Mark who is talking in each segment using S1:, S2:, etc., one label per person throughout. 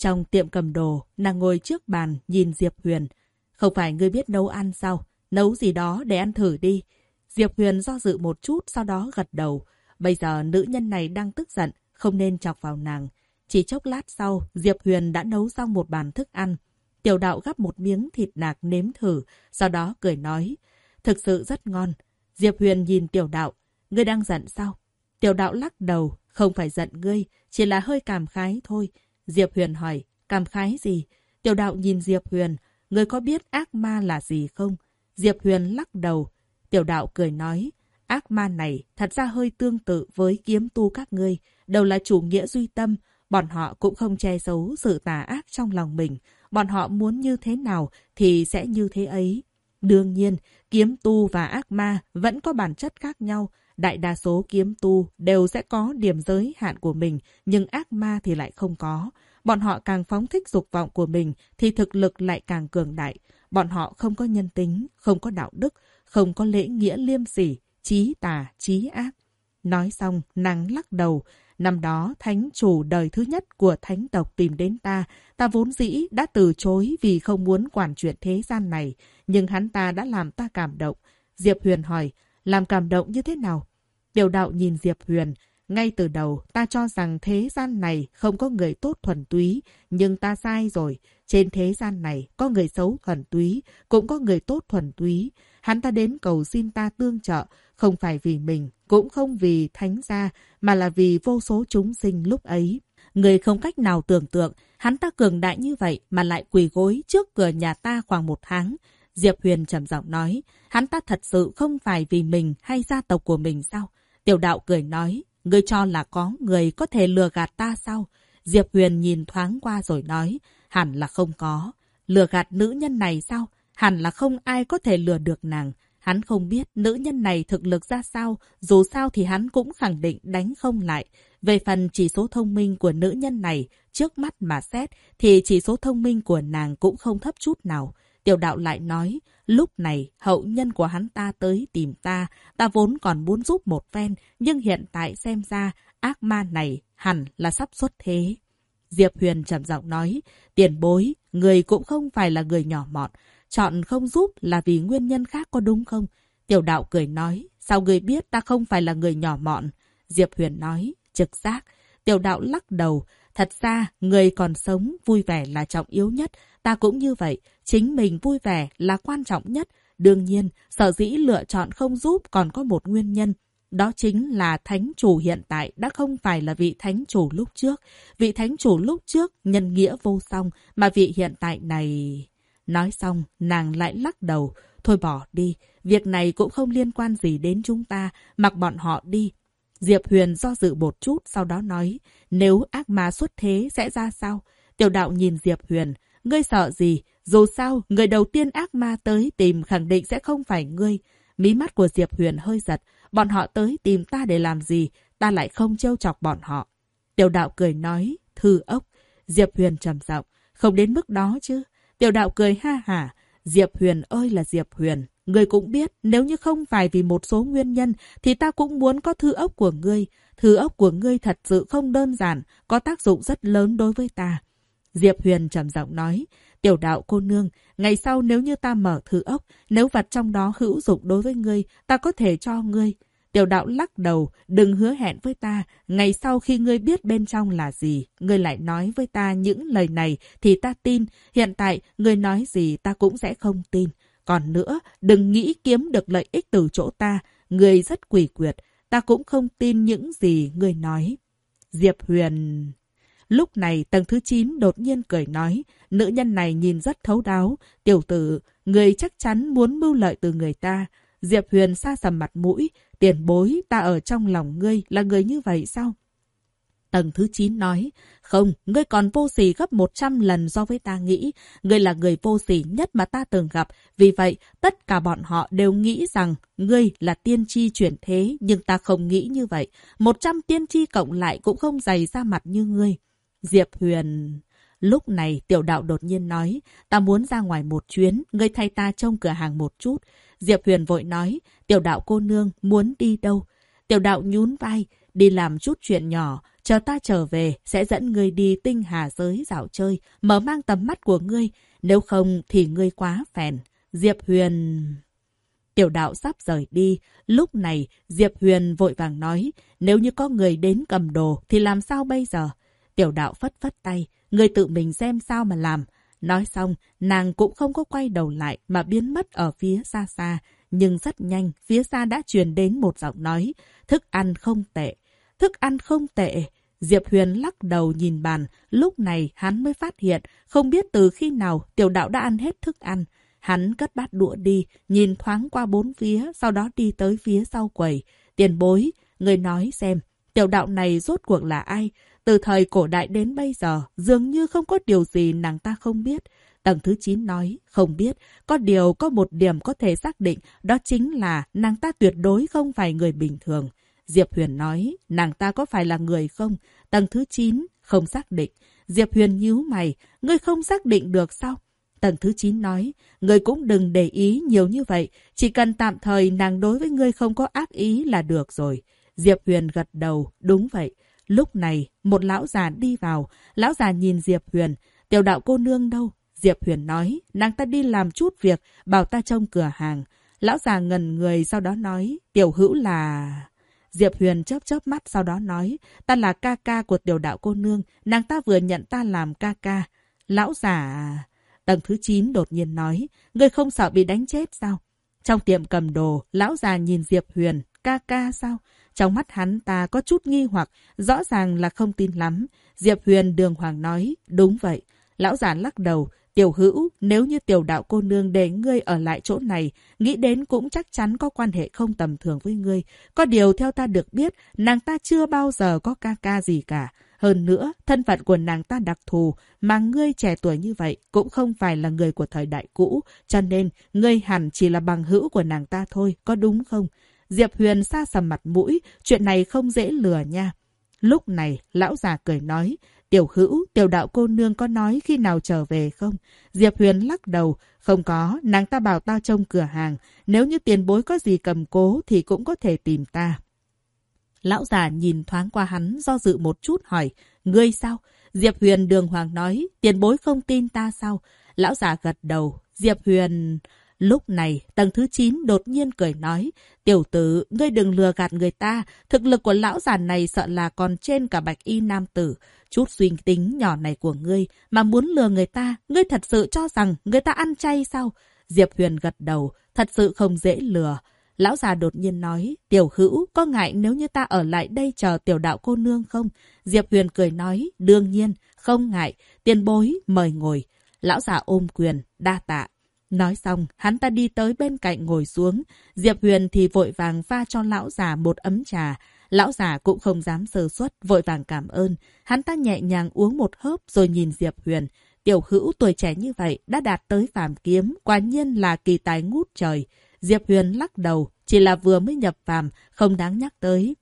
S1: Trong tiệm cầm đồ, nàng ngồi trước bàn nhìn Diệp Huyền. Không phải ngươi biết nấu ăn sao? Nấu gì đó để ăn thử đi. Diệp Huyền do dự một chút sau đó gật đầu. Bây giờ nữ nhân này đang tức giận, không nên chọc vào nàng. Chỉ chốc lát sau, Diệp Huyền đã nấu xong một bàn thức ăn. Tiểu đạo gắp một miếng thịt nạc nếm thử, sau đó cười nói. Thực sự rất ngon. Diệp Huyền nhìn tiểu đạo. Ngươi đang giận sao? Tiểu đạo lắc đầu, không phải giận ngươi, chỉ là hơi cảm khái thôi. Diệp Huyền hỏi, cảm khái gì? Tiểu đạo nhìn Diệp Huyền, người có biết ác ma là gì không? Diệp Huyền lắc đầu. Tiểu đạo cười nói, ác ma này thật ra hơi tương tự với kiếm tu các ngươi, đều là chủ nghĩa duy tâm, bọn họ cũng không che giấu sự tà ác trong lòng mình. Bọn họ muốn như thế nào thì sẽ như thế ấy. Đương nhiên, kiếm tu và ác ma vẫn có bản chất khác nhau. Đại đa số kiếm tu đều sẽ có điểm giới hạn của mình, nhưng ác ma thì lại không có. Bọn họ càng phóng thích dục vọng của mình thì thực lực lại càng cường đại. Bọn họ không có nhân tính, không có đạo đức, không có lễ nghĩa liêm sỉ, trí tà, trí ác. Nói xong, nàng lắc đầu. Năm đó, thánh chủ đời thứ nhất của thánh tộc tìm đến ta. Ta vốn dĩ đã từ chối vì không muốn quản chuyện thế gian này. Nhưng hắn ta đã làm ta cảm động. Diệp Huyền hỏi, làm cảm động như thế nào? Tiểu đạo nhìn Diệp Huyền, ngay từ đầu, ta cho rằng thế gian này không có người tốt thuần túy, nhưng ta sai rồi. Trên thế gian này, có người xấu thuần túy, cũng có người tốt thuần túy. Hắn ta đến cầu xin ta tương trợ, không phải vì mình, cũng không vì thánh gia, mà là vì vô số chúng sinh lúc ấy. Người không cách nào tưởng tượng, hắn ta cường đại như vậy mà lại quỳ gối trước cửa nhà ta khoảng một tháng. Diệp Huyền trầm giọng nói, hắn ta thật sự không phải vì mình hay gia tộc của mình sao? Tiểu đạo cười nói, Ngươi cho là có người có thể lừa gạt ta sao? Diệp Huyền nhìn thoáng qua rồi nói, hẳn là không có. Lừa gạt nữ nhân này sao? Hẳn là không ai có thể lừa được nàng. Hắn không biết nữ nhân này thực lực ra sao, dù sao thì hắn cũng khẳng định đánh không lại. Về phần chỉ số thông minh của nữ nhân này, trước mắt mà xét, thì chỉ số thông minh của nàng cũng không thấp chút nào. Tiểu đạo lại nói, lúc này hậu nhân của hắn ta tới tìm ta, ta vốn còn muốn giúp một phen, nhưng hiện tại xem ra ác ma này hẳn là sắp xuất thế. Diệp Huyền trầm giọng nói, tiền bối, người cũng không phải là người nhỏ mọn, chọn không giúp là vì nguyên nhân khác có đúng không? Tiểu đạo cười nói, sao người biết ta không phải là người nhỏ mọn? Diệp Huyền nói, trực giác. Tiểu đạo lắc đầu, thật ra người còn sống vui vẻ là trọng yếu nhất, ta cũng như vậy, chính mình vui vẻ là quan trọng nhất. Đương nhiên, sở dĩ lựa chọn không giúp còn có một nguyên nhân. Đó chính là thánh chủ hiện tại đã không phải là vị thánh chủ lúc trước. Vị thánh chủ lúc trước nhân nghĩa vô song, mà vị hiện tại này... Nói xong, nàng lại lắc đầu. Thôi bỏ đi, việc này cũng không liên quan gì đến chúng ta, mặc bọn họ đi. Diệp Huyền do dự một chút, sau đó nói, nếu ác ma xuất thế sẽ ra sao? Tiểu đạo nhìn Diệp Huyền, Ngươi sợ gì? Dù sao, người đầu tiên ác ma tới tìm khẳng định sẽ không phải ngươi. Mí mắt của Diệp Huyền hơi giật. Bọn họ tới tìm ta để làm gì? Ta lại không trêu chọc bọn họ. Tiểu đạo cười nói, thư ốc. Diệp Huyền trầm giọng, không đến mức đó chứ. Tiểu đạo cười ha hả. Diệp Huyền ơi là Diệp Huyền. Ngươi cũng biết, nếu như không phải vì một số nguyên nhân, thì ta cũng muốn có thư ốc của ngươi. Thư ốc của ngươi thật sự không đơn giản, có tác dụng rất lớn đối với ta. Diệp Huyền trầm giọng nói, tiểu đạo cô nương, ngày sau nếu như ta mở thư ốc, nếu vật trong đó hữu dụng đối với ngươi, ta có thể cho ngươi. Tiểu đạo lắc đầu, đừng hứa hẹn với ta, ngày sau khi ngươi biết bên trong là gì, ngươi lại nói với ta những lời này thì ta tin, hiện tại ngươi nói gì ta cũng sẽ không tin. Còn nữa, đừng nghĩ kiếm được lợi ích từ chỗ ta, ngươi rất quỷ quyệt, ta cũng không tin những gì ngươi nói. Diệp Huyền... Lúc này tầng thứ 9 đột nhiên cười nói, nữ nhân này nhìn rất thấu đáo. Tiểu tử, người chắc chắn muốn mưu lợi từ người ta. Diệp Huyền xa sầm mặt mũi, tiền bối ta ở trong lòng ngươi là người như vậy sao? Tầng thứ 9 nói, không, ngươi còn vô sỉ gấp 100 lần so với ta nghĩ. Ngươi là người vô sỉ nhất mà ta từng gặp. Vì vậy, tất cả bọn họ đều nghĩ rằng ngươi là tiên tri chuyển thế, nhưng ta không nghĩ như vậy. 100 tiên tri cộng lại cũng không dày ra mặt như ngươi. Diệp Huyền... Lúc này tiểu đạo đột nhiên nói, ta muốn ra ngoài một chuyến, ngươi thay ta trông cửa hàng một chút. Diệp Huyền vội nói, tiểu đạo cô nương muốn đi đâu? Tiểu đạo nhún vai, đi làm chút chuyện nhỏ, chờ ta trở về sẽ dẫn ngươi đi tinh hà giới dạo chơi, mở mang tầm mắt của ngươi, nếu không thì ngươi quá phèn. Diệp Huyền... Tiểu đạo sắp rời đi, lúc này Diệp Huyền vội vàng nói, nếu như có người đến cầm đồ thì làm sao bây giờ? Tiểu đạo phất phất tay, người tự mình xem sao mà làm. Nói xong, nàng cũng không có quay đầu lại mà biến mất ở phía xa xa. Nhưng rất nhanh, phía xa đã truyền đến một giọng nói, thức ăn không tệ. Thức ăn không tệ. Diệp Huyền lắc đầu nhìn bàn, lúc này hắn mới phát hiện, không biết từ khi nào tiểu đạo đã ăn hết thức ăn. Hắn cất bát đũa đi, nhìn thoáng qua bốn phía, sau đó đi tới phía sau quầy. Tiền bối, người nói xem, tiểu đạo này rốt cuộc là ai? Từ thời cổ đại đến bây giờ, dường như không có điều gì nàng ta không biết. Tầng thứ 9 nói, không biết, có điều có một điểm có thể xác định, đó chính là nàng ta tuyệt đối không phải người bình thường. Diệp Huyền nói, nàng ta có phải là người không? Tầng thứ 9, không xác định. Diệp Huyền nhíu mày, ngươi không xác định được sao? Tầng thứ 9 nói, ngươi cũng đừng để ý nhiều như vậy, chỉ cần tạm thời nàng đối với ngươi không có ác ý là được rồi. Diệp Huyền gật đầu, đúng vậy. Lúc này, một lão già đi vào, lão già nhìn Diệp Huyền, tiểu đạo cô nương đâu? Diệp Huyền nói, nàng ta đi làm chút việc, bảo ta trông cửa hàng. Lão già ngần người sau đó nói, tiểu hữu là... Diệp Huyền chớp chớp mắt sau đó nói, ta là ca ca của tiểu đạo cô nương, nàng ta vừa nhận ta làm ca ca. Lão già... À? Tầng thứ 9 đột nhiên nói, ngươi không sợ bị đánh chết sao? Trong tiệm cầm đồ, lão già nhìn Diệp Huyền, ca ca sao? Trong mắt hắn ta có chút nghi hoặc, rõ ràng là không tin lắm. Diệp Huyền đường hoàng nói, đúng vậy. Lão già lắc đầu, tiểu hữu, nếu như tiểu đạo cô nương để ngươi ở lại chỗ này, nghĩ đến cũng chắc chắn có quan hệ không tầm thường với ngươi. Có điều theo ta được biết, nàng ta chưa bao giờ có ca ca gì cả. Hơn nữa, thân phận của nàng ta đặc thù, mà ngươi trẻ tuổi như vậy cũng không phải là người của thời đại cũ, cho nên ngươi hẳn chỉ là bằng hữu của nàng ta thôi, có đúng không? Diệp Huyền xa sầm mặt mũi, chuyện này không dễ lừa nha. Lúc này, lão già cười nói, tiểu hữu, tiểu đạo cô nương có nói khi nào trở về không? Diệp Huyền lắc đầu, không có, nàng ta bảo ta trông cửa hàng, nếu như tiền bối có gì cầm cố thì cũng có thể tìm ta. Lão già nhìn thoáng qua hắn, do dự một chút hỏi, ngươi sao? Diệp Huyền đường hoàng nói, tiền bối không tin ta sao? Lão già gật đầu, Diệp Huyền... Lúc này, tầng thứ 9 đột nhiên cười nói, tiểu tử, ngươi đừng lừa gạt người ta, thực lực của lão già này sợ là còn trên cả bạch y nam tử. Chút suy tính nhỏ này của ngươi, mà muốn lừa người ta, ngươi thật sự cho rằng người ta ăn chay sao? Diệp Huyền gật đầu, thật sự không dễ lừa. Lão già đột nhiên nói, tiểu hữu, có ngại nếu như ta ở lại đây chờ tiểu đạo cô nương không? Diệp Huyền cười nói, đương nhiên, không ngại, tiền bối, mời ngồi. Lão già ôm quyền, đa tạ. Nói xong, hắn ta đi tới bên cạnh ngồi xuống. Diệp Huyền thì vội vàng pha cho lão già một ấm trà. Lão già cũng không dám sơ suất, vội vàng cảm ơn. Hắn ta nhẹ nhàng uống một hớp rồi nhìn Diệp Huyền. Tiểu hữu tuổi trẻ như vậy đã đạt tới phàm kiếm, quả nhiên là kỳ tài ngút trời. Diệp Huyền lắc đầu, chỉ là vừa mới nhập phàm, không đáng nhắc tới.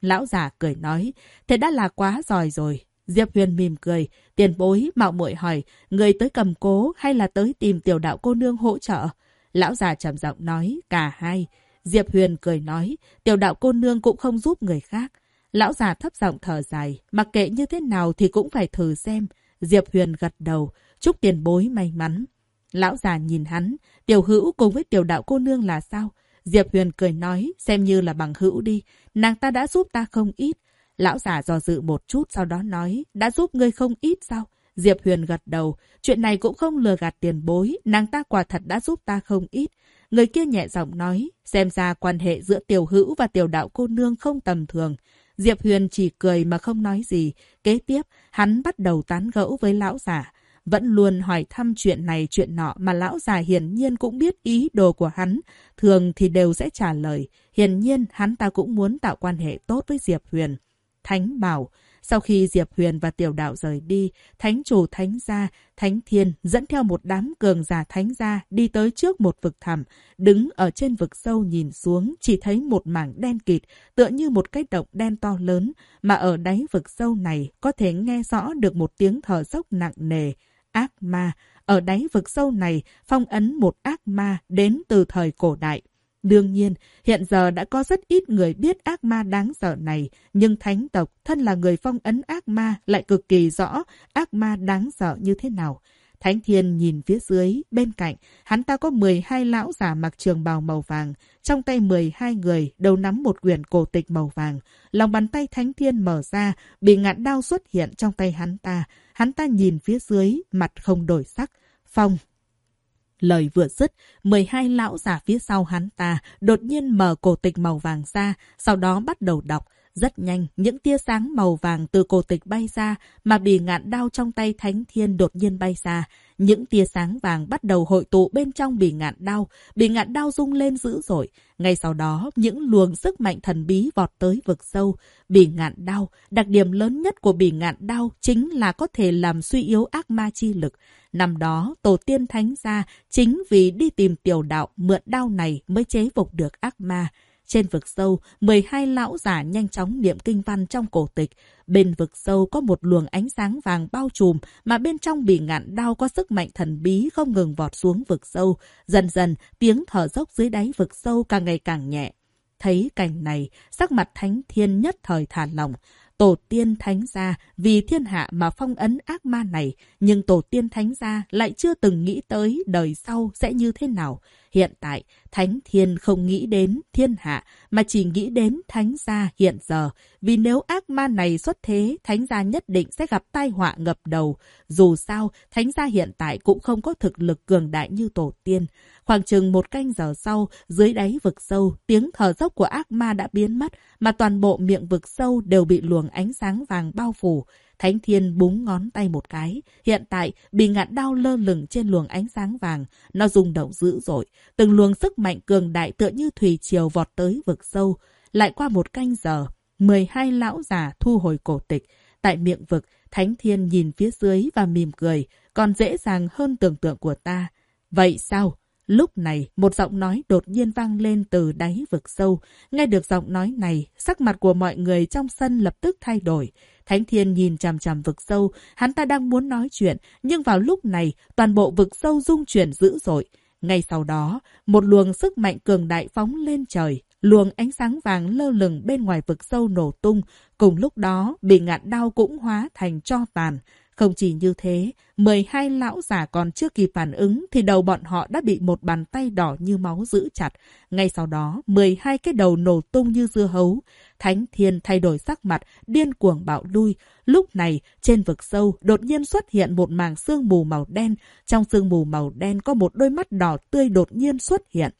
S1: Lão già cười nói, thế đã là quá giỏi rồi, Diệp Huyền mỉm cười, tiền bối mạo muội hỏi, người tới cầm cố hay là tới tìm tiểu đạo cô nương hỗ trợ? Lão già trầm giọng nói, cả hai. Diệp Huyền cười nói, tiểu đạo cô nương cũng không giúp người khác. Lão già thấp giọng thở dài, mặc kệ như thế nào thì cũng phải thử xem. Diệp Huyền gật đầu, chúc tiền bối may mắn. Lão già nhìn hắn, tiểu hữu cùng với tiểu đạo cô nương là sao? Diệp Huyền cười nói, xem như là bằng hữu đi, nàng ta đã giúp ta không ít, Lão già do dự một chút sau đó nói, đã giúp ngươi không ít sao? Diệp Huyền gật đầu, chuyện này cũng không lừa gạt tiền bối, nàng ta quả thật đã giúp ta không ít. Người kia nhẹ giọng nói, xem ra quan hệ giữa tiểu hữu và tiểu đạo cô nương không tầm thường. Diệp Huyền chỉ cười mà không nói gì. Kế tiếp, hắn bắt đầu tán gẫu với lão già. Vẫn luôn hỏi thăm chuyện này chuyện nọ mà lão già hiển nhiên cũng biết ý đồ của hắn. Thường thì đều sẽ trả lời. Hiển nhiên hắn ta cũng muốn tạo quan hệ tốt với Diệp Huyền. Thánh bảo, Sau khi Diệp Huyền và tiểu đạo rời đi, thánh chủ thánh gia, thánh thiên dẫn theo một đám cường giả thánh gia đi tới trước một vực thẳm, đứng ở trên vực sâu nhìn xuống chỉ thấy một mảng đen kịt, tựa như một cái động đen to lớn, mà ở đáy vực sâu này có thể nghe rõ được một tiếng thở dốc nặng nề. Ác ma, ở đáy vực sâu này phong ấn một ác ma đến từ thời cổ đại. Đương nhiên, hiện giờ đã có rất ít người biết ác ma đáng sợ này, nhưng thánh tộc, thân là người phong ấn ác ma, lại cực kỳ rõ ác ma đáng sợ như thế nào. Thánh Thiên nhìn phía dưới, bên cạnh, hắn ta có 12 lão giả mặc trường bào màu vàng, trong tay 12 người đều nắm một quyển cổ tịch màu vàng. Lòng bàn tay Thánh Thiên mở ra, bị ngạn đao xuất hiện trong tay hắn ta. Hắn ta nhìn phía dưới, mặt không đổi sắc. Phong, Lời vừa dứt, 12 lão giả phía sau hắn ta đột nhiên mở cổ tịch màu vàng ra, sau đó bắt đầu đọc. Rất nhanh, những tia sáng màu vàng từ cổ tịch bay ra, mà bì ngạn đao trong tay Thánh Thiên đột nhiên bay ra. Những tia sáng vàng bắt đầu hội tụ bên trong bì ngạn đao, bì ngạn đao rung lên dữ dội. Ngay sau đó, những luồng sức mạnh thần bí vọt tới vực sâu. Bì ngạn đao, đặc điểm lớn nhất của bì ngạn đao chính là có thể làm suy yếu ác ma chi lực. Năm đó, tổ tiên thánh gia chính vì đi tìm tiểu đạo mượn đao này mới chế phục được ác ma. Trên vực sâu, 12 lão giả nhanh chóng niệm kinh văn trong cổ tịch. Bên vực sâu có một luồng ánh sáng vàng bao trùm, mà bên trong bị ngạn đau có sức mạnh thần bí không ngừng vọt xuống vực sâu. Dần dần, tiếng thở dốc dưới đáy vực sâu càng ngày càng nhẹ. Thấy cảnh này, sắc mặt thánh thiên nhất thời thả lòng. Tổ tiên thánh gia vì thiên hạ mà phong ấn ác ma này, nhưng tổ tiên thánh gia lại chưa từng nghĩ tới đời sau sẽ như thế nào. Hiện tại, Thánh Thiên không nghĩ đến thiên hạ, mà chỉ nghĩ đến Thánh gia hiện giờ. Vì nếu ác ma này xuất thế, Thánh gia nhất định sẽ gặp tai họa ngập đầu. Dù sao, Thánh gia hiện tại cũng không có thực lực cường đại như tổ tiên. Khoảng chừng một canh giờ sau, dưới đáy vực sâu, tiếng thở dốc của ác ma đã biến mất, mà toàn bộ miệng vực sâu đều bị luồng ánh sáng vàng bao phủ. Thánh Thiên búng ngón tay một cái. Hiện tại, bị ngạn đau lơ lửng trên luồng ánh sáng vàng. Nó rung động dữ dội. Từng luồng sức mạnh cường đại tựa như thủy triều vọt tới vực sâu. Lại qua một canh giờ, 12 lão già thu hồi cổ tịch. Tại miệng vực, Thánh Thiên nhìn phía dưới và mỉm cười, còn dễ dàng hơn tưởng tượng của ta. Vậy sao? Lúc này, một giọng nói đột nhiên vang lên từ đáy vực sâu. Nghe được giọng nói này, sắc mặt của mọi người trong sân lập tức thay đổi. Thánh Thiên nhìn chằm chằm vực sâu, hắn ta đang muốn nói chuyện, nhưng vào lúc này, toàn bộ vực sâu rung chuyển dữ dội. Ngay sau đó, một luồng sức mạnh cường đại phóng lên trời, luồng ánh sáng vàng lơ lửng bên ngoài vực sâu nổ tung, cùng lúc đó bị ngạn đau cũng hóa thành cho tàn. Không chỉ như thế, 12 lão giả còn chưa kịp phản ứng thì đầu bọn họ đã bị một bàn tay đỏ như máu giữ chặt. Ngay sau đó, 12 cái đầu nổ tung như dưa hấu. Thánh Thiên thay đổi sắc mặt, điên cuồng bạo lui. Lúc này, trên vực sâu, đột nhiên xuất hiện một màng sương mù màu đen. Trong sương mù màu đen có một đôi mắt đỏ tươi đột nhiên xuất hiện.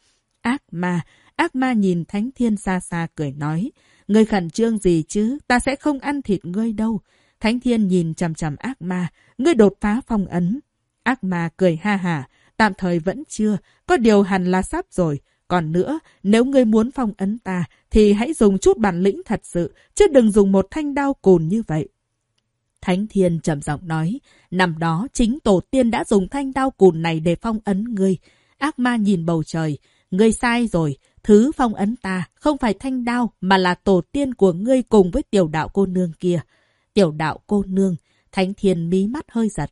S1: Ác ma, ác ma nhìn Thánh Thiên xa xa cười nói. Ngươi khẩn trương gì chứ, ta sẽ không ăn thịt ngươi đâu. Thánh Thiên nhìn chằm chằm ác ma, ngươi đột phá phong ấn. Ác ma cười ha hà, tạm thời vẫn chưa, có điều hẳn là sắp rồi. Còn nữa, nếu ngươi muốn phong ấn ta, thì hãy dùng chút bản lĩnh thật sự, chứ đừng dùng một thanh đao cùn như vậy. Thánh Thiên trầm giọng nói, năm đó chính tổ tiên đã dùng thanh đao cùn này để phong ấn ngươi. Ác ma nhìn bầu trời, ngươi sai rồi, thứ phong ấn ta không phải thanh đao mà là tổ tiên của ngươi cùng với tiểu đạo cô nương kia. Tiểu đạo cô nương, Thánh Thiên mí mắt hơi giật.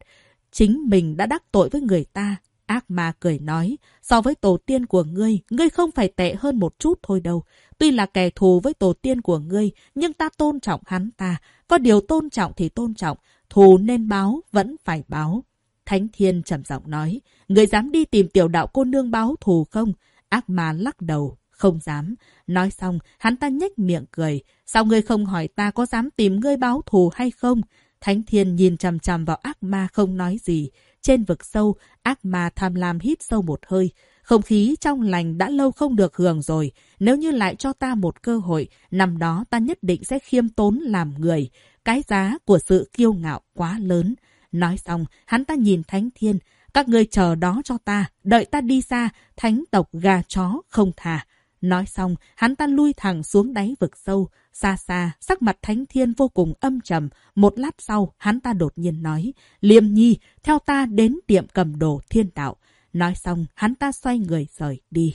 S1: Chính mình đã đắc tội với người ta. Ác ma cười nói, so với tổ tiên của ngươi, ngươi không phải tệ hơn một chút thôi đâu. Tuy là kẻ thù với tổ tiên của ngươi, nhưng ta tôn trọng hắn ta. Có điều tôn trọng thì tôn trọng, thù nên báo, vẫn phải báo. Thánh Thiên trầm giọng nói, ngươi dám đi tìm tiểu đạo cô nương báo thù không? Ác ma lắc đầu, không dám. Nói xong, hắn ta nhếch miệng cười. Sao ngươi không hỏi ta có dám tìm ngươi báo thù hay không? Thánh thiên nhìn chằm chằm vào ác ma không nói gì. Trên vực sâu, ác ma tham lam hít sâu một hơi. Không khí trong lành đã lâu không được hưởng rồi. Nếu như lại cho ta một cơ hội, năm đó ta nhất định sẽ khiêm tốn làm người. Cái giá của sự kiêu ngạo quá lớn. Nói xong, hắn ta nhìn Thánh Thiên. Các ngươi chờ đó cho ta, đợi ta đi xa, thánh tộc gà chó không thà. Nói xong, hắn ta lui thẳng xuống đáy vực sâu. Xa xa, sắc mặt Thánh Thiên vô cùng âm trầm. Một lát sau, hắn ta đột nhiên nói, Liêm Nhi, theo ta đến tiệm cầm đồ thiên đạo. Nói xong, hắn ta xoay người rời đi.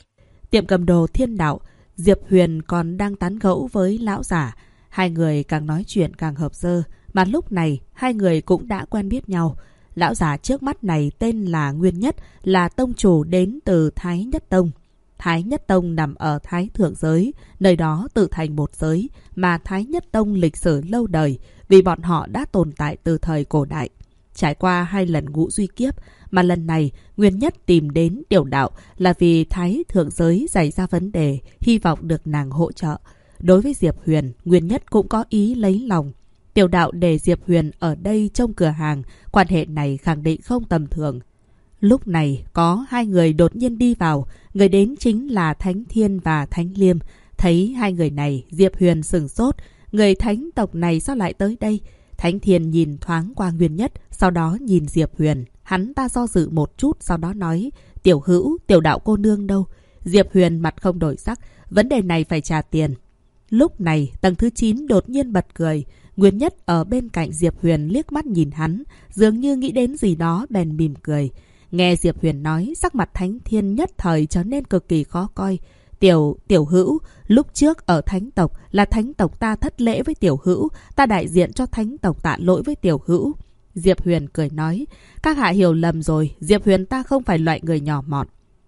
S1: Tiệm cầm đồ thiên đạo, Diệp Huyền còn đang tán gẫu với lão giả. Hai người càng nói chuyện càng hợp dơ, mà lúc này hai người cũng đã quen biết nhau. Lão giả trước mắt này tên là Nguyên Nhất, là tông chủ đến từ Thái Nhất Tông. Thái Nhất Tông nằm ở Thái Thượng Giới, nơi đó tự thành một giới mà Thái Nhất Tông lịch sử lâu đời vì bọn họ đã tồn tại từ thời cổ đại. Trải qua hai lần ngũ duy kiếp, mà lần này Nguyên Nhất tìm đến tiểu đạo là vì Thái Thượng Giới xảy ra vấn đề, hy vọng được nàng hỗ trợ. Đối với Diệp Huyền, Nguyên Nhất cũng có ý lấy lòng. Tiểu đạo để Diệp Huyền ở đây trong cửa hàng, quan hệ này khẳng định không tầm thường. Lúc này có hai người đột nhiên đi vào, người đến chính là Thánh Thiên và Thánh Liêm. Thấy hai người này, Diệp Huyền sừng sốt, người thánh tộc này sao lại tới đây? Thánh Thiên nhìn thoáng qua Nguyên Nhất, sau đó nhìn Diệp Huyền. Hắn ta do dự một chút, sau đó nói, tiểu hữu, tiểu đạo cô nương đâu? Diệp Huyền mặt không đổi sắc, vấn đề này phải trả tiền. Lúc này, tầng thứ 9 đột nhiên bật cười. Nguyên Nhất ở bên cạnh Diệp Huyền liếc mắt nhìn hắn, dường như nghĩ đến gì đó bèn mỉm cười. Nghe Diệp Huyền nói, sắc mặt Thánh Thiên nhất thời trở nên cực kỳ khó coi. Tiểu, tiểu hữu, lúc trước ở thánh tộc là thánh tộc ta thất lễ với tiểu hữu, ta đại diện cho thánh tộc tạ lỗi với tiểu hữu. Diệp Huyền cười nói, các hạ hiểu lầm rồi, Diệp Huyền ta không phải loại người nhỏ mọn.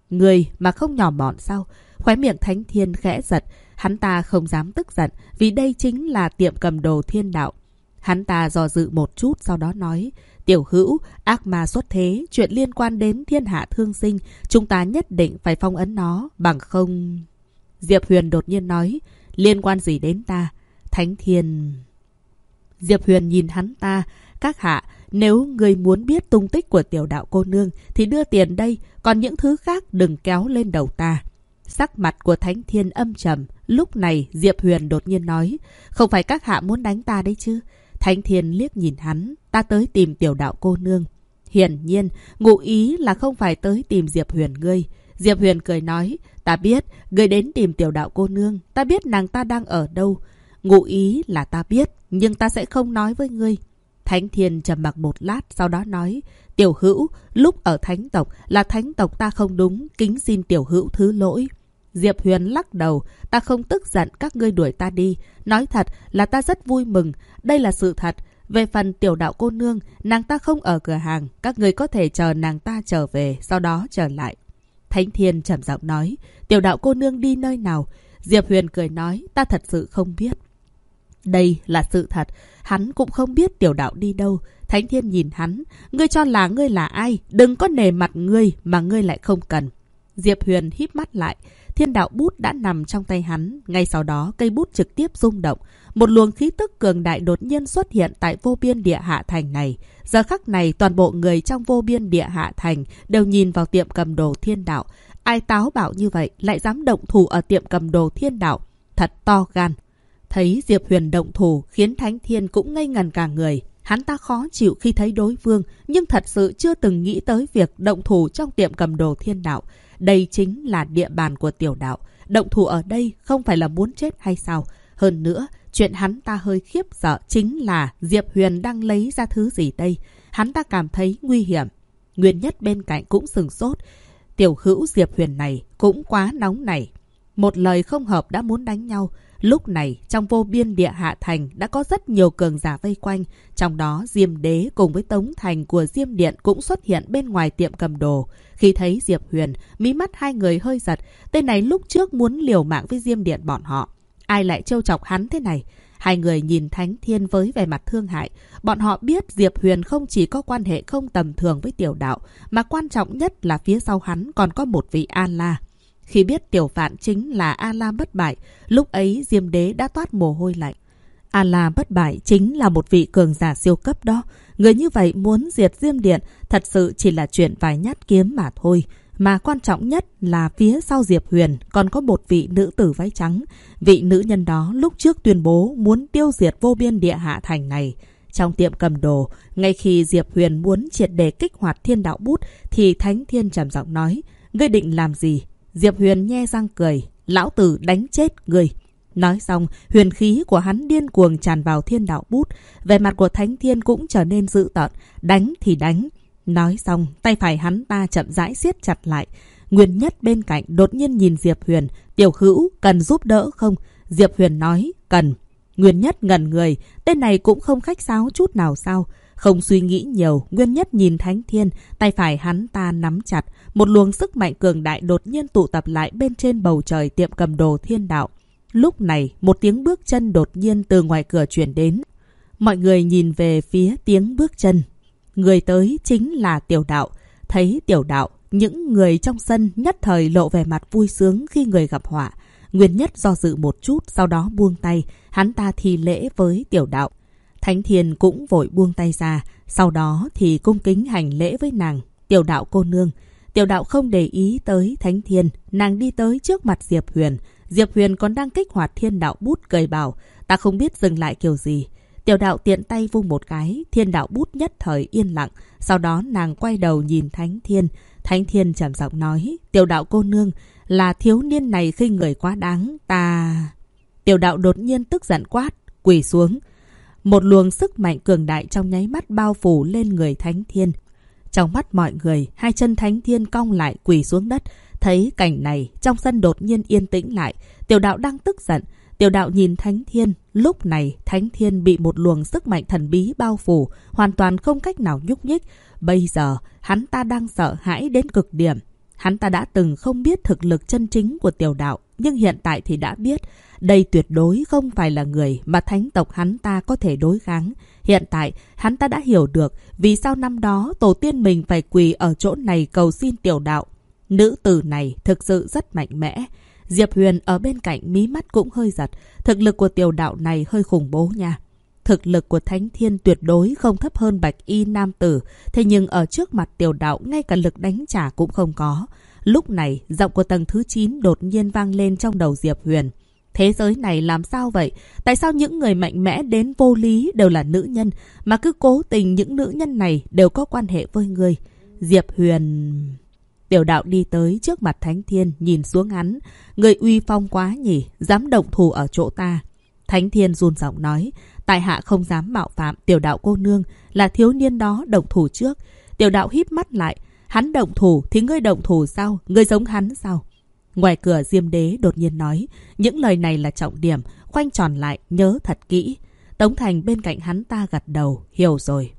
S1: Người mà không nhỏ mọn sao? Khóe miệng Thánh Thiên khẽ giật, hắn ta không dám tức giận vì đây chính là tiệm cầm đồ thiên đạo. Hắn ta dò dự một chút sau đó nói, tiểu hữu, ác ma xuất thế, chuyện liên quan đến thiên hạ thương sinh, chúng ta nhất định phải phong ấn nó, bằng không... Diệp Huyền đột nhiên nói, liên quan gì đến ta? Thánh Thiên... Diệp Huyền nhìn hắn ta, các hạ, nếu người muốn biết tung tích của tiểu đạo cô nương thì đưa tiền đây, còn những thứ khác đừng kéo lên đầu ta. Sắc mặt của Thánh Thiên âm trầm, lúc này Diệp Huyền đột nhiên nói, không phải các hạ muốn đánh ta đấy chứ? Thánh Thiên liếc nhìn hắn, ta tới tìm tiểu đạo cô nương. Hiển nhiên, ngụ ý là không phải tới tìm Diệp Huyền ngươi. Diệp Huyền cười nói, ta biết, ngươi đến tìm tiểu đạo cô nương, ta biết nàng ta đang ở đâu. Ngụ ý là ta biết, nhưng ta sẽ không nói với ngươi. Thánh Thiên trầm mặc một lát, sau đó nói, tiểu hữu, lúc ở thánh tộc là thánh tộc ta không đúng, kính xin tiểu hữu thứ lỗi. Diệp Huyền lắc đầu, ta không tức giận các ngươi đuổi ta đi. Nói thật là ta rất vui mừng, đây là sự thật. Về phần tiểu đạo cô nương, nàng ta không ở cửa hàng, các người có thể chờ nàng ta trở về, sau đó trở lại. Thánh Thiên trầm giọng nói, tiểu đạo cô nương đi nơi nào? Diệp Huyền cười nói, ta thật sự không biết. Đây là sự thật, hắn cũng không biết tiểu đạo đi đâu. Thánh Thiên nhìn hắn, ngươi cho là ngươi là ai, đừng có nề mặt ngươi mà ngươi lại không cần. Diệp Huyền híp mắt lại, thiên đạo bút đã nằm trong tay hắn. Ngay sau đó, cây bút trực tiếp rung động. Một luồng khí tức cường đại đột nhiên xuất hiện tại vô biên địa hạ thành này. Giờ khắc này, toàn bộ người trong vô biên địa hạ thành đều nhìn vào tiệm cầm đồ thiên đạo. Ai táo bạo như vậy lại dám động thủ ở tiệm cầm đồ thiên đạo. Thật to gan. Thấy Diệp Huyền động thủ khiến Thánh Thiên cũng ngây ngần cả người. Hắn ta khó chịu khi thấy đối phương, nhưng thật sự chưa từng nghĩ tới việc động thủ trong tiệm cầm đồ thiên đạo. Đây chính là địa bàn của tiểu đạo. Động thủ ở đây không phải là muốn chết hay sao? Hơn nữa, chuyện hắn ta hơi khiếp sợ chính là Diệp Huyền đang lấy ra thứ gì đây? Hắn ta cảm thấy nguy hiểm. Nguyên nhất bên cạnh cũng sừng sốt. Tiểu hữu Diệp Huyền này cũng quá nóng này. Một lời không hợp đã muốn đánh nhau. Lúc này, trong vô biên địa hạ thành đã có rất nhiều cường giả vây quanh. Trong đó, Diêm Đế cùng với Tống Thành của Diêm Điện cũng xuất hiện bên ngoài tiệm cầm đồ. Khi thấy Diệp Huyền, mí mắt hai người hơi giật. Tên này lúc trước muốn liều mạng với Diêm Điện bọn họ. Ai lại trêu chọc hắn thế này? Hai người nhìn Thánh Thiên với vẻ mặt thương hại. Bọn họ biết Diệp Huyền không chỉ có quan hệ không tầm thường với tiểu đạo, mà quan trọng nhất là phía sau hắn còn có một vị An-La. Khi biết tiểu phạn chính là A-la bất bại, lúc ấy Diêm Đế đã toát mồ hôi lạnh. A-la bất bại chính là một vị cường giả siêu cấp đó. Người như vậy muốn diệt Diêm Điện thật sự chỉ là chuyện vài nhát kiếm mà thôi. Mà quan trọng nhất là phía sau Diệp Huyền còn có một vị nữ tử váy trắng. Vị nữ nhân đó lúc trước tuyên bố muốn tiêu diệt vô biên địa hạ thành này. Trong tiệm cầm đồ, ngay khi Diệp Huyền muốn triệt đề kích hoạt thiên đạo bút thì Thánh Thiên trầm giọng nói, ngươi định làm gì? Diệp Huyền nhe răng cười. lão tử đánh chết người. Nói xong, huyền khí của hắn điên cuồng tràn vào thiên đạo bút. Về mặt của Thánh Thiên cũng trở nên dữ tợn. Đánh thì đánh. Nói xong, tay phải hắn ta chậm rãi siết chặt lại. Nguyên Nhất bên cạnh đột nhiên nhìn Diệp Huyền. Tiểu hữu, cần giúp đỡ không? Diệp Huyền nói, cần. Nguyên Nhất ngần người, tên này cũng không khách sáo chút nào sao. Không suy nghĩ nhiều, Nguyên Nhất nhìn Thánh Thiên, tay phải hắn ta nắm chặt. Một luồng sức mạnh cường đại đột nhiên tụ tập lại bên trên bầu trời tiệm cầm đồ thiên đạo. Lúc này, một tiếng bước chân đột nhiên từ ngoài cửa chuyển đến. Mọi người nhìn về phía tiếng bước chân. Người tới chính là tiểu đạo. Thấy tiểu đạo, những người trong sân nhất thời lộ về mặt vui sướng khi người gặp họa. Nguyên nhất do dự một chút, sau đó buông tay, hắn ta thi lễ với tiểu đạo. Thánh thiền cũng vội buông tay ra, sau đó thì cung kính hành lễ với nàng, tiểu đạo cô nương. Tiểu đạo không để ý tới Thánh Thiên, nàng đi tới trước mặt Diệp Huyền. Diệp Huyền còn đang kích hoạt thiên đạo bút cười bảo, ta không biết dừng lại kiểu gì. Tiểu đạo tiện tay vung một cái, thiên đạo bút nhất thời yên lặng. Sau đó nàng quay đầu nhìn Thánh Thiên. Thánh Thiên trầm giọng nói, tiểu đạo cô nương, là thiếu niên này khi người quá đáng, ta... Tiểu đạo đột nhiên tức giận quát, quỳ xuống. Một luồng sức mạnh cường đại trong nháy mắt bao phủ lên người Thánh Thiên. Trong mắt mọi người, hai chân Thánh Thiên cong lại quỳ xuống đất. Thấy cảnh này, trong sân đột nhiên yên tĩnh lại. Tiểu đạo đang tức giận. Tiểu đạo nhìn Thánh Thiên. Lúc này, Thánh Thiên bị một luồng sức mạnh thần bí bao phủ, hoàn toàn không cách nào nhúc nhích. Bây giờ, hắn ta đang sợ hãi đến cực điểm. Hắn ta đã từng không biết thực lực chân chính của tiểu đạo, nhưng hiện tại thì đã biết. Đây tuyệt đối không phải là người mà thánh tộc hắn ta có thể đối kháng. Hiện tại, hắn ta đã hiểu được vì sao năm đó tổ tiên mình phải quỳ ở chỗ này cầu xin tiểu đạo. Nữ tử này thực sự rất mạnh mẽ. Diệp Huyền ở bên cạnh mí mắt cũng hơi giật. Thực lực của tiểu đạo này hơi khủng bố nha. Thực lực của Thánh Thiên tuyệt đối không thấp hơn Bạch Y Nam Tử. Thế nhưng ở trước mặt tiểu đạo ngay cả lực đánh trả cũng không có. Lúc này, giọng của tầng thứ 9 đột nhiên vang lên trong đầu Diệp Huyền. Thế giới này làm sao vậy? Tại sao những người mạnh mẽ đến vô lý đều là nữ nhân, mà cứ cố tình những nữ nhân này đều có quan hệ với người? Diệp Huyền... Tiểu đạo đi tới trước mặt Thánh Thiên, nhìn xuống hắn. Người uy phong quá nhỉ, dám động thủ ở chỗ ta. Thánh Thiên run giọng nói, tại hạ không dám mạo phạm tiểu đạo cô nương, là thiếu niên đó động thủ trước. Tiểu đạo híp mắt lại, hắn động thủ thì ngươi động thủ sao? Ngươi giống hắn sao? Ngoài cửa Diêm Đế đột nhiên nói, những lời này là trọng điểm, khoanh tròn lại, nhớ thật kỹ. Tống Thành bên cạnh hắn ta gật đầu, hiểu rồi.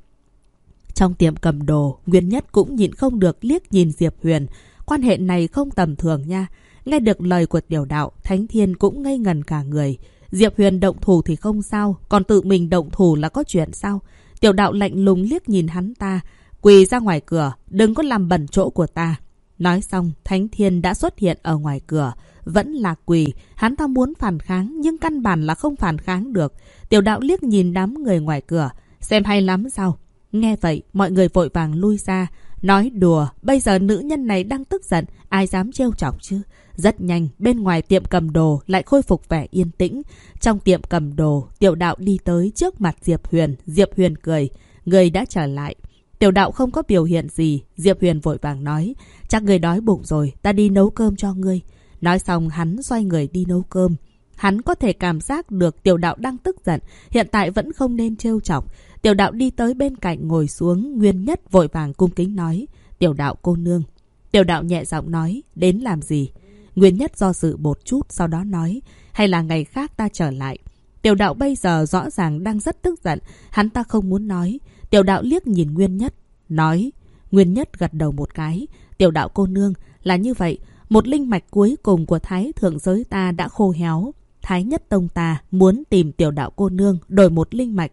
S1: Trong tiệm cầm đồ, Nguyên Nhất cũng nhìn không được liếc nhìn Diệp Huyền. Quan hệ này không tầm thường nha. Nghe được lời của tiểu đạo, Thánh Thiên cũng ngây ngần cả người. Diệp Huyền động thủ thì không sao, còn tự mình động thủ là có chuyện sao? Tiểu đạo lạnh lùng liếc nhìn hắn ta, quỳ ra ngoài cửa, đừng có làm bẩn chỗ của ta. Nói xong, Thánh Thiên đã xuất hiện ở ngoài cửa. Vẫn là quỳ, hắn ta muốn phản kháng nhưng căn bản là không phản kháng được. Tiểu đạo liếc nhìn đám người ngoài cửa, xem hay lắm sao? Nghe vậy, mọi người vội vàng lui ra. Nói đùa, bây giờ nữ nhân này đang tức giận, ai dám trêu chọc chứ? Rất nhanh, bên ngoài tiệm cầm đồ lại khôi phục vẻ yên tĩnh. Trong tiệm cầm đồ, tiểu đạo đi tới trước mặt Diệp Huyền. Diệp Huyền cười, người đã trở lại. Tiểu đạo không có biểu hiện gì, Diệp Huyền vội vàng nói, chắc người đói bụng rồi, ta đi nấu cơm cho ngươi. Nói xong hắn xoay người đi nấu cơm. Hắn có thể cảm giác được tiểu đạo đang tức giận, hiện tại vẫn không nên trêu chọc. Tiểu đạo đi tới bên cạnh ngồi xuống, Nguyên Nhất vội vàng cung kính nói, tiểu đạo cô nương. Tiểu đạo nhẹ giọng nói, đến làm gì? Nguyên Nhất do dự một chút, sau đó nói, hay là ngày khác ta trở lại. Tiểu đạo bây giờ rõ ràng đang rất tức giận, hắn ta không muốn nói. Tiểu đạo liếc nhìn Nguyên Nhất, nói, Nguyên Nhất gật đầu một cái, tiểu đạo cô nương, là như vậy, một linh mạch cuối cùng của Thái Thượng Giới ta đã khô héo. Thái Nhất Tông ta muốn tìm tiểu đạo cô nương đổi một linh mạch.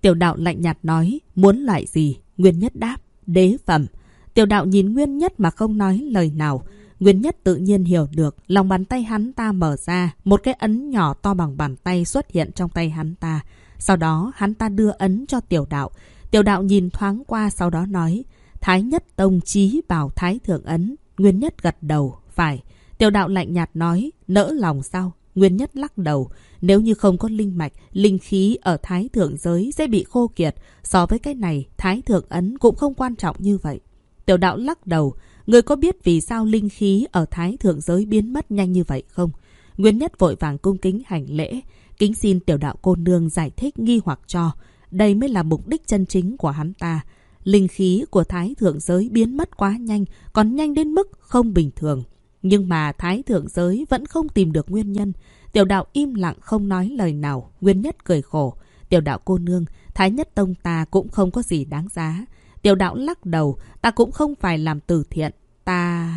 S1: Tiểu đạo lạnh nhạt nói, muốn loại gì? Nguyên Nhất đáp, đế phẩm. Tiểu đạo nhìn Nguyên Nhất mà không nói lời nào. Nguyên Nhất tự nhiên hiểu được, lòng bàn tay hắn ta mở ra, một cái ấn nhỏ to bằng bàn tay xuất hiện trong tay hắn ta. Sau đó hắn ta đưa ấn cho tiểu đạo. Tiểu đạo nhìn thoáng qua sau đó nói, Thái Nhất Tông trí bảo Thái Thượng Ấn. Nguyên Nhất gật đầu, phải. Tiểu đạo lạnh nhạt nói, nỡ lòng sao? Nguyên Nhất lắc đầu. Nếu như không có linh mạch, linh khí ở Thái Thượng Giới sẽ bị khô kiệt. So với cái này, Thái Thượng Ấn cũng không quan trọng như vậy. Tiểu đạo lắc đầu. Người có biết vì sao linh khí ở Thái Thượng Giới biến mất nhanh như vậy không? Nguyên Nhất vội vàng cung kính hành lễ, kính xin tiểu đạo cô nương giải thích nghi hoặc cho. Đây mới là mục đích chân chính của hắn ta. Linh khí của Thái Thượng Giới biến mất quá nhanh, còn nhanh đến mức không bình thường. Nhưng mà Thái Thượng Giới vẫn không tìm được nguyên nhân. Tiểu đạo im lặng không nói lời nào, Nguyên Nhất cười khổ. Tiểu đạo cô nương, Thái Nhất Tông ta cũng không có gì đáng giá. Tiểu đạo lắc đầu, ta cũng không phải làm từ thiện. Ta...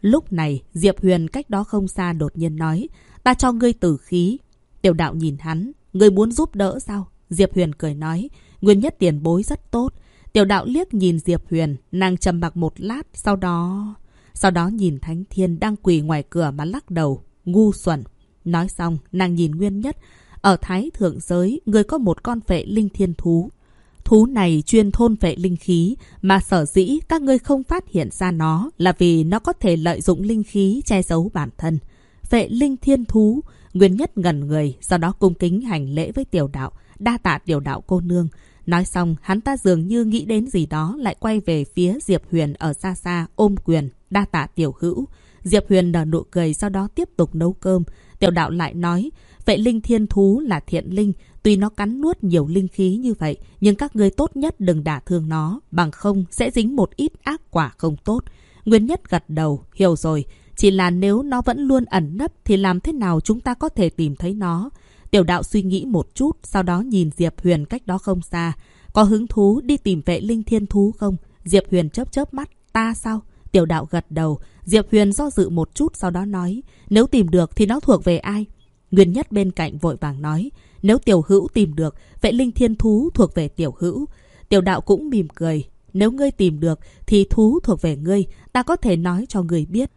S1: Lúc này, Diệp Huyền cách đó không xa đột nhiên nói, ta cho ngươi tử khí. Tiểu đạo nhìn hắn, ngươi muốn giúp đỡ sao? Diệp Huyền cười nói, nguyên nhất tiền bối rất tốt. Tiểu đạo liếc nhìn Diệp Huyền, nàng trầm mặc một lát, sau đó... Sau đó nhìn Thánh Thiên đang quỳ ngoài cửa mà lắc đầu, ngu xuẩn. Nói xong, nàng nhìn Nguyên Nhất. Ở Thái Thượng Giới, người có một con vệ linh thiên thú. Thú này chuyên thôn vệ linh khí, mà sở dĩ các ngươi không phát hiện ra nó là vì nó có thể lợi dụng linh khí che giấu bản thân. Vệ linh thiên thú, Nguyên Nhất ngẩn người, sau đó cung kính hành lễ với tiểu đạo, đa tạ tiểu đạo cô nương. Nói xong, hắn ta dường như nghĩ đến gì đó lại quay về phía Diệp Huyền ở xa xa, ôm quyền, đa tạ tiểu hữu. Diệp Huyền nở nụ cười sau đó tiếp tục nấu cơm. Tiểu đạo lại nói, vệ linh thiên thú là thiện linh, tuy nó cắn nuốt nhiều linh khí như vậy, nhưng các ngươi tốt nhất đừng đả thương nó, bằng không sẽ dính một ít ác quả không tốt. Nguyên Nhất gật đầu, hiểu rồi, chỉ là nếu nó vẫn luôn ẩn nấp thì làm thế nào chúng ta có thể tìm thấy nó? Tiểu đạo suy nghĩ một chút, sau đó nhìn Diệp Huyền cách đó không xa. Có hứng thú đi tìm vệ linh thiên thú không? Diệp Huyền chớp chớp mắt. Ta sao? Tiểu đạo gật đầu. Diệp Huyền do dự một chút sau đó nói. Nếu tìm được thì nó thuộc về ai? Nguyên nhất bên cạnh vội vàng nói. Nếu tiểu hữu tìm được, vệ linh thiên thú thuộc về tiểu hữu. Tiểu đạo cũng mỉm cười. Nếu ngươi tìm được thì thú thuộc về ngươi, ta có thể nói cho ngươi biết.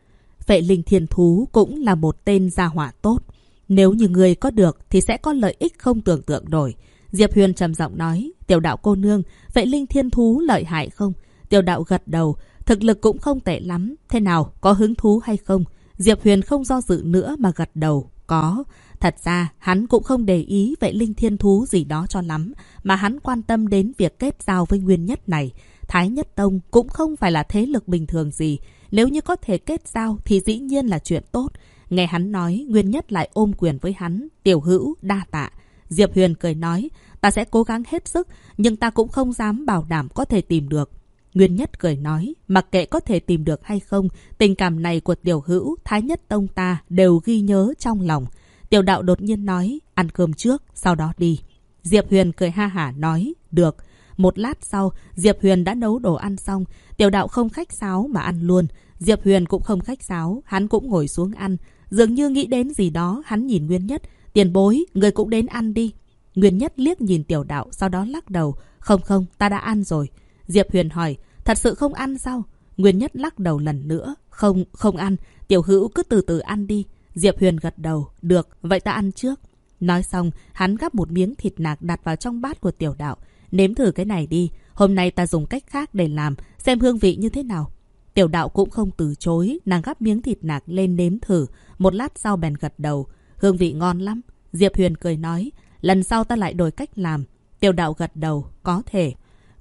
S1: Vệ linh thiên thú cũng là một tên gia hỏa tốt. Nếu như người có được thì sẽ có lợi ích không tưởng tượng nổi. Diệp Huyền trầm giọng nói, tiểu đạo cô nương, vậy linh thiên thú lợi hại không? Tiểu đạo gật đầu, thực lực cũng không tệ lắm. Thế nào, có hứng thú hay không? Diệp Huyền không do dự nữa mà gật đầu, có. Thật ra, hắn cũng không để ý vậy linh thiên thú gì đó cho lắm, mà hắn quan tâm đến việc kết giao với nguyên nhất này. Thái Nhất Tông cũng không phải là thế lực bình thường gì. Nếu như có thể kết giao thì dĩ nhiên là chuyện tốt. Nghe hắn nói, Nguyên Nhất lại ôm quyền với hắn, tiểu hữu, đa tạ. Diệp Huyền cười nói, ta sẽ cố gắng hết sức, nhưng ta cũng không dám bảo đảm có thể tìm được. Nguyên Nhất cười nói, mặc kệ có thể tìm được hay không, tình cảm này của tiểu hữu, Thái Nhất Tông ta đều ghi nhớ trong lòng. Tiểu đạo đột nhiên nói, ăn cơm trước, sau đó đi. Diệp Huyền cười ha hả nói, được. Một lát sau, Diệp Huyền đã nấu đồ ăn xong, tiểu đạo không khách sáo mà ăn luôn. Diệp Huyền cũng không khách sáo, hắn cũng ngồi xuống ăn. Dường như nghĩ đến gì đó, hắn nhìn Nguyên Nhất. Tiền bối, người cũng đến ăn đi. Nguyên Nhất liếc nhìn tiểu đạo, sau đó lắc đầu. Không không, ta đã ăn rồi. Diệp Huyền hỏi, thật sự không ăn sao? Nguyên Nhất lắc đầu lần nữa. Không, không ăn. Tiểu hữu cứ từ từ ăn đi. Diệp Huyền gật đầu. Được, vậy ta ăn trước. Nói xong, hắn gắp một miếng thịt nạc đặt vào trong bát của tiểu đạo. Nếm thử cái này đi. Hôm nay ta dùng cách khác để làm, xem hương vị như thế nào. Tiểu đạo cũng không từ chối, nàng gắp miếng thịt nạc lên nếm thử. Một lát sau bèn gật đầu. Hương vị ngon lắm. Diệp Huyền cười nói, lần sau ta lại đổi cách làm. Tiểu đạo gật đầu, có thể.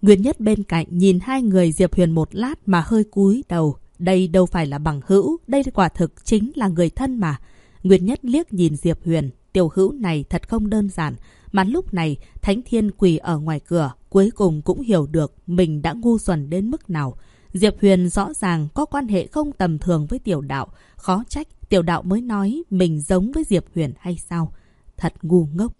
S1: Nguyên Nhất bên cạnh nhìn hai người Diệp Huyền một lát mà hơi cúi đầu. Đây đâu phải là bằng hữu, đây quả thực chính là người thân mà. Nguyên Nhất liếc nhìn Diệp Huyền, tiểu hữu này thật không đơn giản. Mà lúc này, Thánh Thiên quỳ ở ngoài cửa, cuối cùng cũng hiểu được mình đã ngu xuẩn đến mức nào. Diệp Huyền rõ ràng có quan hệ không tầm thường với tiểu đạo, khó trách tiểu đạo mới nói mình giống với Diệp Huyền hay sao. Thật ngu ngốc.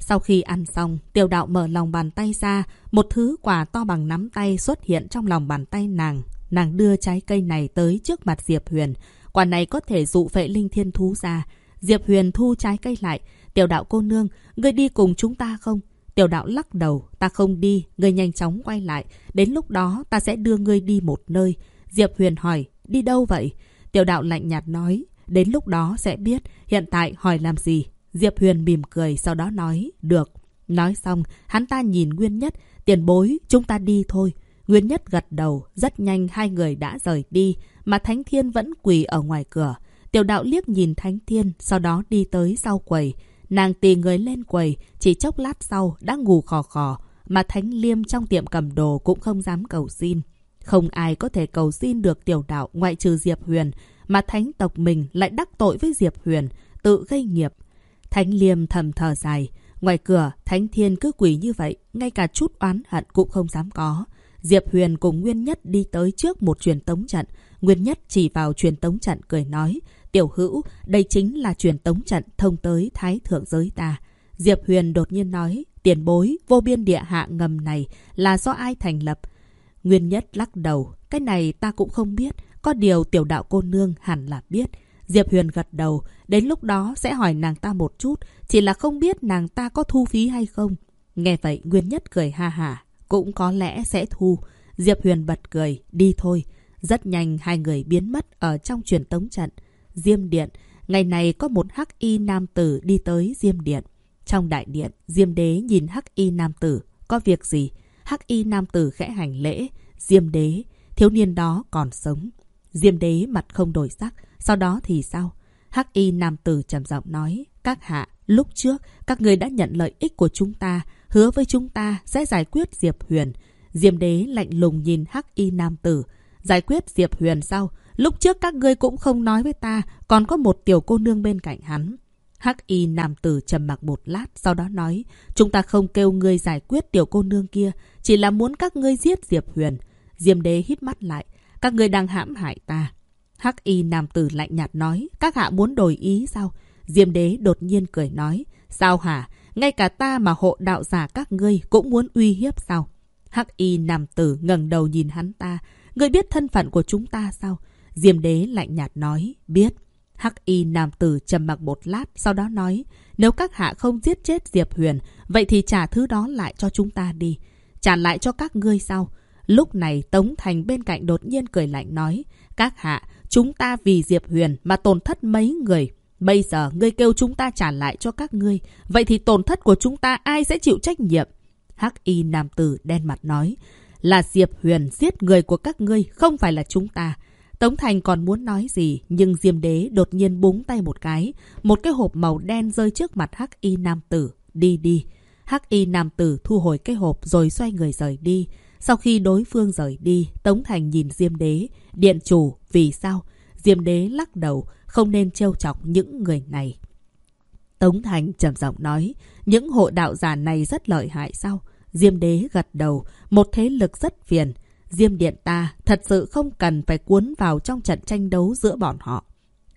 S1: Sau khi ăn xong, tiểu đạo mở lòng bàn tay ra, một thứ quà to bằng nắm tay xuất hiện trong lòng bàn tay nàng. Nàng đưa trái cây này tới trước mặt Diệp Huyền. Quả này có thể dụ vệ linh thiên thú ra. Diệp Huyền thu trái cây lại. Tiểu đạo cô nương, ngươi đi cùng chúng ta không? Tiểu đạo lắc đầu, ta không đi, ngươi nhanh chóng quay lại. Đến lúc đó ta sẽ đưa ngươi đi một nơi. Diệp Huyền hỏi, đi đâu vậy? Tiểu đạo lạnh nhạt nói, đến lúc đó sẽ biết, hiện tại hỏi làm gì? Diệp Huyền mỉm cười, sau đó nói, được. Nói xong, hắn ta nhìn Nguyên Nhất, tiền bối, chúng ta đi thôi. Nguyên Nhất gật đầu, rất nhanh hai người đã rời đi, mà Thánh Thiên vẫn quỳ ở ngoài cửa. Tiểu đạo liếc nhìn Thánh Thiên, sau đó đi tới sau quầy. Nàng tì người lên quầy, chỉ chốc lát sau đã ngủ khò khò, mà Thánh Liêm trong tiệm cầm đồ cũng không dám cầu xin. Không ai có thể cầu xin được tiểu đạo ngoại trừ Diệp Huyền, mà thánh tộc mình lại đắc tội với Diệp Huyền. tự gây nghiệp. Thánh Liêm thầm thở dài. Ngoài cửa, Thánh Thiên cứ quỷ như vậy, ngay cả chút oán hận cũng không dám có. Diệp Huyền cùng Nguyên Nhất đi tới trước một truyền tống trận. Nguyên Nhất chỉ vào truyền tống trận cười nói, Tiểu hữu, đây chính là truyền tống trận thông tới Thái Thượng giới ta. Diệp Huyền đột nhiên nói, tiền bối, vô biên địa hạ ngầm này là do ai thành lập? Nguyên Nhất lắc đầu, cái này ta cũng không biết, có điều tiểu đạo cô nương hẳn là biết. Diệp Huyền gật đầu, đến lúc đó sẽ hỏi nàng ta một chút, chỉ là không biết nàng ta có thu phí hay không. Nghe vậy Nguyên Nhất cười ha hả, cũng có lẽ sẽ thu. Diệp Huyền bật cười, đi thôi. Rất nhanh hai người biến mất ở trong truyền tống trận. Diêm Điện, ngày này có một hắc y nam tử đi tới Diêm Điện. Trong đại điện, Diêm Đế nhìn hắc y nam tử, có việc gì? Hắc y nam tử khẽ hành lễ, Diêm Đế, thiếu niên đó còn sống. Diêm Đế mặt không đổi sắc, sau đó thì sao? Hắc y nam tử trầm giọng nói, các hạ, lúc trước các người đã nhận lợi ích của chúng ta, hứa với chúng ta sẽ giải quyết Diệp Huyền. Diêm đế lạnh lùng nhìn Hắc y nam tử. Giải quyết Diệp Huyền sau, lúc trước các ngươi cũng không nói với ta, còn có một tiểu cô nương bên cạnh hắn. Hắc y nam tử trầm mặc một lát, sau đó nói, chúng ta không kêu ngươi giải quyết tiểu cô nương kia, chỉ là muốn các ngươi giết Diệp Huyền. Diêm đế hít mắt lại, các ngươi đang hãm hại ta. Hắc y nam tử lạnh nhạt nói, các hạ muốn đổi ý sao? Diêm đế đột nhiên cười nói, sao hả? Ngay cả ta mà hộ đạo giả các ngươi cũng muốn uy hiếp sao? Hắc y nam tử ngẩng đầu nhìn hắn ta, ngươi biết thân phận của chúng ta sao? Diêm đế lạnh nhạt nói, biết. Hắc y nam tử trầm mặc một lát, sau đó nói, nếu các hạ không giết chết Diệp Huyền, vậy thì trả thứ đó lại cho chúng ta đi. Trả lại cho các ngươi sao? Lúc này Tống Thành bên cạnh đột nhiên cười lạnh nói, các hạ, chúng ta vì Diệp Huyền mà tổn thất mấy người. Bây giờ ngươi kêu chúng ta trả lại cho các ngươi, vậy thì tổn thất của chúng ta ai sẽ chịu trách nhiệm? Hắc y nam tử đen mặt nói, là Diệp Huyền giết người của các ngươi, không phải là chúng ta. Tống Thành còn muốn nói gì, nhưng Diêm Đế đột nhiên búng tay một cái. Một cái hộp màu đen rơi trước mặt Hắc Y Nam Tử. Đi đi. Hắc Y Nam Tử thu hồi cái hộp rồi xoay người rời đi. Sau khi đối phương rời đi, Tống Thành nhìn Diêm Đế. Điện chủ, vì sao? Diêm Đế lắc đầu, không nên trêu chọc những người này. Tống Thành trầm giọng nói, những hộ đạo giả này rất lợi hại sao? Diêm Đế gật đầu, một thế lực rất phiền. Diêm Điện ta thật sự không cần phải cuốn vào trong trận tranh đấu giữa bọn họ.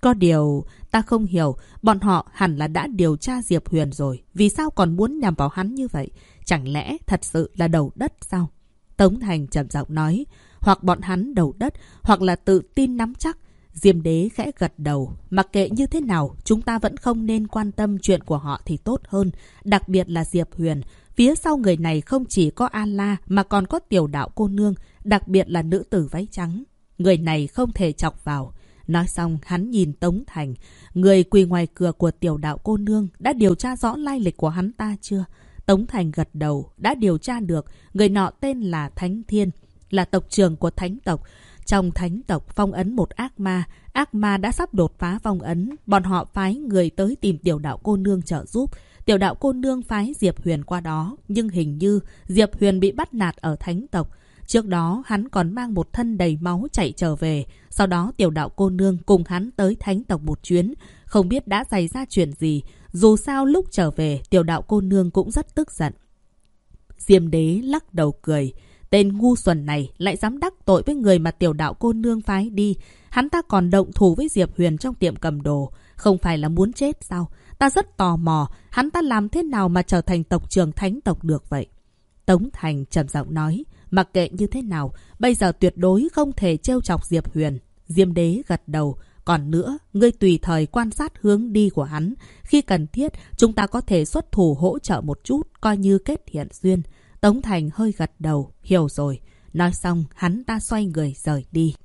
S1: Có điều, ta không hiểu, bọn họ hẳn là đã điều tra Diệp Huyền rồi. Vì sao còn muốn nhằm vào hắn như vậy? Chẳng lẽ thật sự là đầu đất sao? Tống Thành trầm giọng nói, hoặc bọn hắn đầu đất, hoặc là tự tin nắm chắc. Diêm đế khẽ gật đầu. Mặc kệ như thế nào, chúng ta vẫn không nên quan tâm chuyện của họ thì tốt hơn. Đặc biệt là Diệp Huyền. Phía sau người này không chỉ có An-la mà còn có tiểu đạo cô nương, đặc biệt là nữ tử váy trắng. Người này không thể chọc vào. Nói xong, hắn nhìn Tống Thành. Người quỳ ngoài cửa của tiểu đạo cô nương đã điều tra rõ lai lịch của hắn ta chưa? Tống Thành gật đầu, đã điều tra được. Người nọ tên là Thánh Thiên, là tộc trưởng của Thánh tộc. Trong Thánh tộc phong ấn một ác ma. Ác ma đã sắp đột phá phong ấn. Bọn họ phái người tới tìm tiểu đạo cô nương trợ giúp. Tiểu đạo cô nương phái Diệp Huyền qua đó. Nhưng hình như Diệp Huyền bị bắt nạt ở Thánh tộc. Trước đó, hắn còn mang một thân đầy máu chạy trở về. Sau đó, tiểu đạo cô nương cùng hắn tới thánh tộc một chuyến. Không biết đã xảy ra chuyện gì. Dù sao lúc trở về, tiểu đạo cô nương cũng rất tức giận. Diêm đế lắc đầu cười. Tên ngu xuẩn này lại dám đắc tội với người mà tiểu đạo cô nương phái đi. Hắn ta còn động thủ với Diệp Huyền trong tiệm cầm đồ. Không phải là muốn chết sao? Ta rất tò mò, hắn ta làm thế nào mà trở thành tộc trưởng thánh tộc được vậy? Tống Thành trầm giọng nói. Mặc kệ như thế nào, bây giờ tuyệt đối không thể trêu chọc Diệp Huyền. Diêm đế gật đầu. Còn nữa, ngươi tùy thời quan sát hướng đi của hắn. Khi cần thiết, chúng ta có thể xuất thủ hỗ trợ một chút, coi như kết thiện duyên. Tống Thành hơi gật đầu, hiểu rồi. Nói xong, hắn ta xoay người rời đi.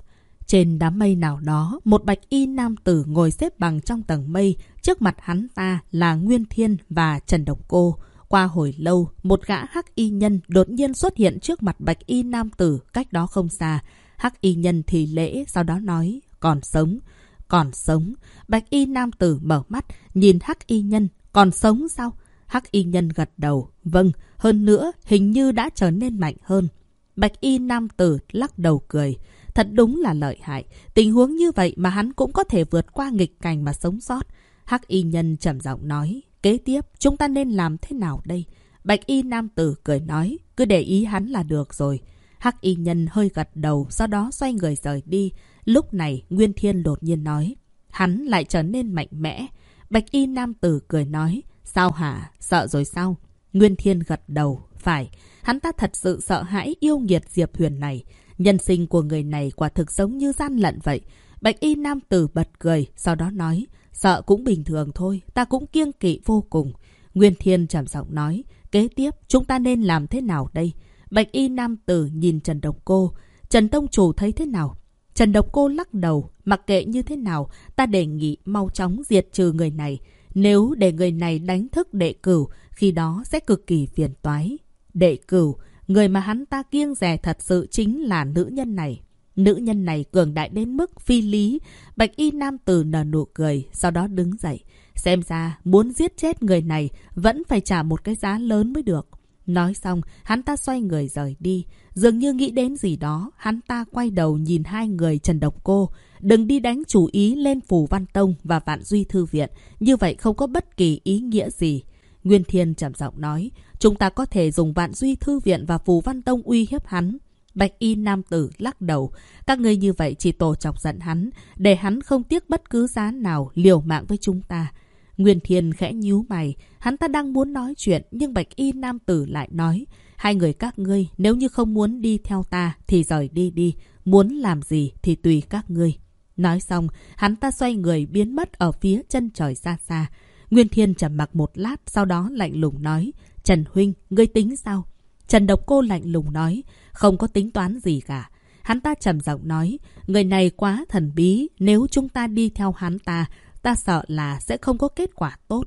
S1: Trên đám mây nào đó, một bạch y nam tử ngồi xếp bằng trong tầng mây. Trước mặt hắn ta là Nguyên Thiên và Trần Độc Cô. Qua hồi lâu, một gã hắc y nhân đột nhiên xuất hiện trước mặt bạch y nam tử cách đó không xa. Hắc y nhân thì lễ, sau đó nói, còn sống, còn sống. Bạch y nam tử mở mắt, nhìn hắc y nhân, còn sống sao? Hắc y nhân gật đầu, vâng, hơn nữa hình như đã trở nên mạnh hơn. Bạch y nam tử lắc đầu cười. Thật đúng là lợi hại. Tình huống như vậy mà hắn cũng có thể vượt qua nghịch cảnh mà sống sót. Hắc y nhân trầm giọng nói, kế tiếp chúng ta nên làm thế nào đây? Bạch y nam tử cười nói, cứ để ý hắn là được rồi. Hắc y nhân hơi gật đầu, sau đó xoay người rời đi. Lúc này, Nguyên Thiên đột nhiên nói, hắn lại trở nên mạnh mẽ. Bạch y nam tử cười nói, sao hả, sợ rồi sao? Nguyên Thiên gật đầu, phải, hắn ta thật sự sợ hãi yêu nghiệt Diệp Huyền này. Nhân sinh của người này quả thực giống như gian lận vậy. Bạch y nam tử bật cười, sau đó nói, sợ cũng bình thường thôi, ta cũng kiêng kỵ vô cùng. Nguyên Thiên trầm giọng nói, kế tiếp chúng ta nên làm thế nào đây? Bạch y nam tử nhìn Trần Độc Cô. Trần Tông Chủ thấy thế nào? Trần Độc Cô lắc đầu, mặc kệ như thế nào, ta đề nghị mau chóng diệt trừ người này. Nếu để người này đánh thức đệ cửu, khi đó sẽ cực kỳ phiền toái. Đệ cửu, người mà hắn ta kiêng rẻ thật sự chính là nữ nhân này. Nữ nhân này cường đại đến mức phi lý. Bạch y nam tử nở nụ cười, sau đó đứng dậy. Xem ra, muốn giết chết người này vẫn phải trả một cái giá lớn mới được. Nói xong, hắn ta xoay người rời đi. Dường như nghĩ đến gì đó, hắn ta quay đầu nhìn hai người Trần Độc Cô. Đừng đi đánh chủ ý lên Phủ Văn Tông và Vạn Duy Thư Viện. Như vậy không có bất kỳ ý nghĩa gì. Nguyên Thiên trầm giọng nói, chúng ta có thể dùng Vạn Duy Thư Viện và Phủ Văn Tông uy hiếp hắn. Bạch y nam tử lắc đầu. Các ngươi như vậy chỉ tổ chọc giận hắn, để hắn không tiếc bất cứ giá nào liều mạng với chúng ta. Nguyên Thiên khẽ nhíu mày, hắn ta đang muốn nói chuyện nhưng Bạch Y Nam Tử lại nói, hai người các ngươi nếu như không muốn đi theo ta thì rời đi đi, muốn làm gì thì tùy các ngươi. Nói xong, hắn ta xoay người biến mất ở phía chân trời xa xa. Nguyên Thiên trầm mặc một lát, sau đó lạnh lùng nói, Trần Huynh, ngươi tính sao? Trần Độc Cô lạnh lùng nói, không có tính toán gì cả. Hắn ta trầm giọng nói, người này quá thần bí, nếu chúng ta đi theo hắn ta, ta sợ là sẽ không có kết quả tốt.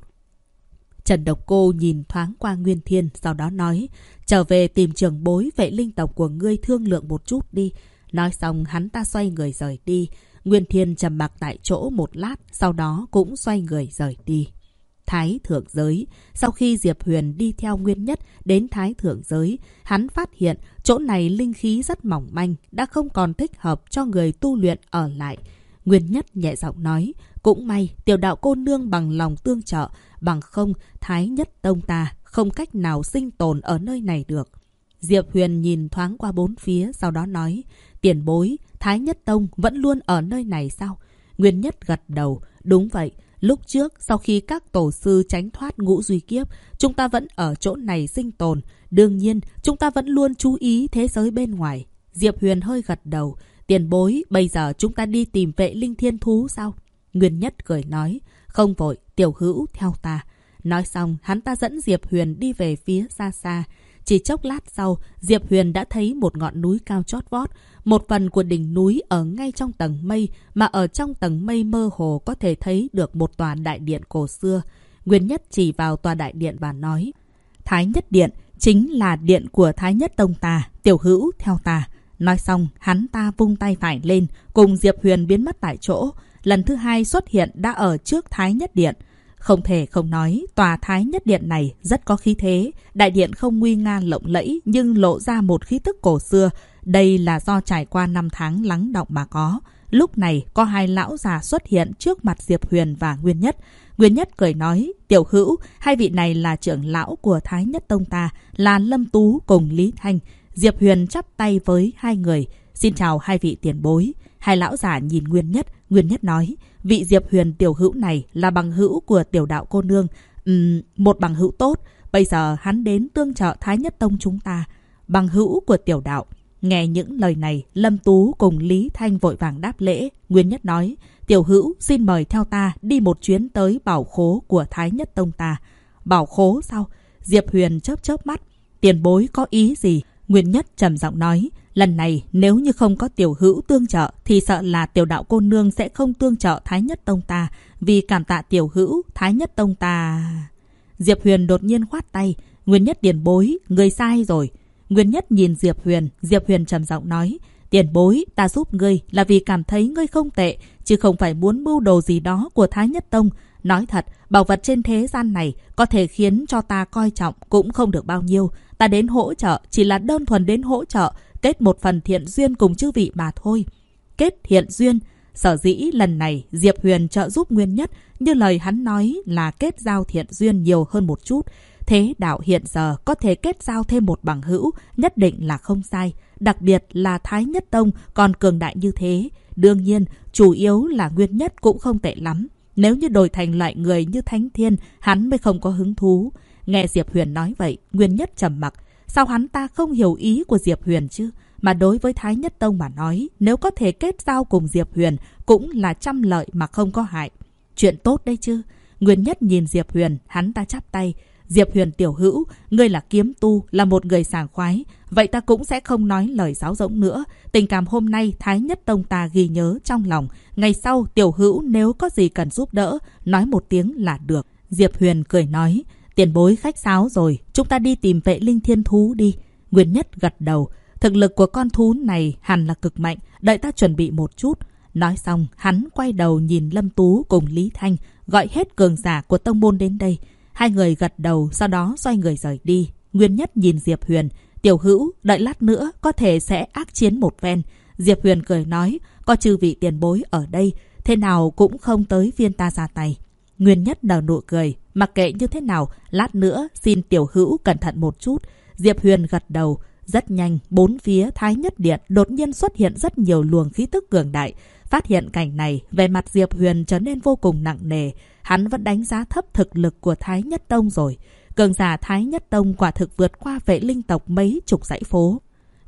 S1: Trần Độc Cô nhìn thoáng qua Nguyên Thiên, sau đó nói, trở về tìm trưởng bối vệ linh tộc của ngươi thương lượng một chút đi. Nói xong hắn ta xoay người rời đi. Nguyên Thiên trầm mặc tại chỗ một lát, sau đó cũng xoay người rời đi. Thái Thượng Giới Sau khi Diệp Huyền đi theo Nguyên Nhất đến Thái Thượng Giới, hắn phát hiện chỗ này linh khí rất mỏng manh, đã không còn thích hợp cho người tu luyện ở lại. Nguyên Nhất nhẹ giọng nói, cũng may tiểu đạo cô nương bằng lòng tương trợ, bằng không Thái Nhất Tông ta không cách nào sinh tồn ở nơi này được. Diệp Huyền nhìn thoáng qua bốn phía, sau đó nói, tiền bối, Thái Nhất Tông vẫn luôn ở nơi này sao? Nguyên Nhất gật đầu, đúng vậy, lúc trước sau khi các tổ sư tránh thoát ngũ duy kiếp, chúng ta vẫn ở chỗ này sinh tồn. Đương nhiên, chúng ta vẫn luôn chú ý thế giới bên ngoài. Diệp Huyền hơi gật đầu, Tiền bối, bây giờ chúng ta đi tìm vệ linh thiên thú sao? Nguyên Nhất cười nói, không vội, tiểu hữu theo ta. Nói xong, hắn ta dẫn Diệp Huyền đi về phía xa xa. Chỉ chốc lát sau, Diệp Huyền đã thấy một ngọn núi cao chót vót. Một phần của đỉnh núi ở ngay trong tầng mây, mà ở trong tầng mây mơ hồ có thể thấy được một tòa đại điện cổ xưa. Nguyên Nhất chỉ vào tòa đại điện và nói, Thái Nhất Điện chính là điện của Thái Nhất Tông ta, tiểu hữu theo ta. Nói xong, hắn ta vung tay phải lên, cùng Diệp Huyền biến mất tại chỗ. Lần thứ hai xuất hiện đã ở trước Thái Nhất Điện. Không thể không nói, tòa Thái Nhất Điện này rất có khí thế. Đại điện không nguy nga lộng lẫy, nhưng lộ ra một khí tức cổ xưa. Đây là do trải qua năm tháng lắng động mà có. Lúc này, có hai lão già xuất hiện trước mặt Diệp Huyền và Nguyên Nhất. Nguyên Nhất cười nói, tiểu hữu, hai vị này là trưởng lão của Thái Nhất Tông ta, là Lâm Tú cùng Lý Thanh. Diệp Huyền chắp tay với hai người. Xin chào hai vị tiền bối. Hai lão giả nhìn Nguyên Nhất. Nguyên Nhất nói, vị Diệp Huyền tiểu hữu này là bằng hữu của tiểu đạo cô nương. Uhm, một bằng hữu tốt. Bây giờ hắn đến tương trợ Thái Nhất Tông chúng ta. Bằng hữu của tiểu đạo. Nghe những lời này, Lâm Tú cùng Lý Thanh vội vàng đáp lễ. Nguyên Nhất nói, tiểu hữu xin mời theo ta đi một chuyến tới bảo khố của Thái Nhất Tông ta. Bảo khố sao? Diệp Huyền chớp chớp mắt. Tiền bối có ý gì? Nguyên Nhất trầm giọng nói, lần này nếu như không có tiểu hữu tương trợ thì sợ là tiểu đạo cô nương sẽ không tương trợ Thái Nhất Tông ta, vì cảm tạ tiểu hữu Thái Nhất Tông ta. Diệp Huyền đột nhiên khoát tay, Nguyên Nhất điền bối, người sai rồi. Nguyên Nhất nhìn Diệp Huyền, Diệp Huyền trầm giọng nói, tiền bối, ta giúp ngươi là vì cảm thấy ngươi không tệ, chứ không phải muốn mưu đồ gì đó của Thái Nhất Tông. Nói thật, bảo vật trên thế gian này có thể khiến cho ta coi trọng cũng không được bao nhiêu. Ta đến hỗ trợ chỉ là đơn thuần đến hỗ trợ, kết một phần thiện duyên cùng chư vị mà thôi. Kết thiện duyên, Sở dĩ lần này Diệp Huyền trợ giúp Nguyên Nhất như lời hắn nói là kết giao thiện duyên nhiều hơn một chút. Thế đạo hiện giờ có thể kết giao thêm một bằng hữu nhất định là không sai. Đặc biệt là Thái Nhất Tông còn cường đại như thế. Đương nhiên, chủ yếu là Nguyên Nhất cũng không tệ lắm. Nếu như đổi thành loại người như Thánh Thiên, hắn mới không có hứng thú. Nghe Diệp Huyền nói vậy, Nguyên Nhất trầm mặc. Sao hắn ta không hiểu ý của Diệp Huyền chứ? Mà đối với Thái Nhất Tông mà nói, nếu có thể kết giao cùng Diệp Huyền, cũng là trăm lợi mà không có hại. Chuyện tốt đây chứ. Nguyên Nhất nhìn Diệp Huyền, hắn ta chắp tay. Diệp Huyền tiểu hữu, ngươi là kiếm tu, là một người sảng khoái. Vậy ta cũng sẽ không nói lời giáo rỗng nữa. Tình cảm hôm nay Thái Nhất Tông ta ghi nhớ trong lòng. Ngày sau tiểu hữu nếu có gì cần giúp đỡ, nói một tiếng là được. Diệp Huyền cười nói, tiền bối khách sáo rồi, chúng ta đi tìm vệ linh thiên thú đi. Nguyên Nhất gật đầu. Thực lực của con thú này hẳn là cực mạnh, đợi ta chuẩn bị một chút. Nói xong, hắn quay đầu nhìn Lâm Tú cùng Lý Thanh, gọi hết cường giả của tông môn đến đây. Hai người gật đầu, sau đó xoay người rời đi. Nguyên Nhất nhìn Diệp Huyền. Tiểu hữu, đợi lát nữa, có thể sẽ ác chiến một ven. Diệp Huyền cười nói, có chư vị tiền bối ở đây, thế nào cũng không tới viên ta ra tay. Nguyên Nhất nở nụ cười, mặc kệ như thế nào, lát nữa xin tiểu hữu cẩn thận một chút. Diệp Huyền gật đầu, rất nhanh, bốn phía Thái Nhất Điện đột nhiên xuất hiện rất nhiều luồng khí tức cường đại. Phát hiện cảnh này, về mặt Diệp Huyền trở nên vô cùng nặng nề. Hắn vẫn đánh giá thấp thực lực của Thái Nhất Tông rồi. Cường giả Thái Nhất Tông quả thực vượt qua vệ linh tộc mấy chục dãy phố.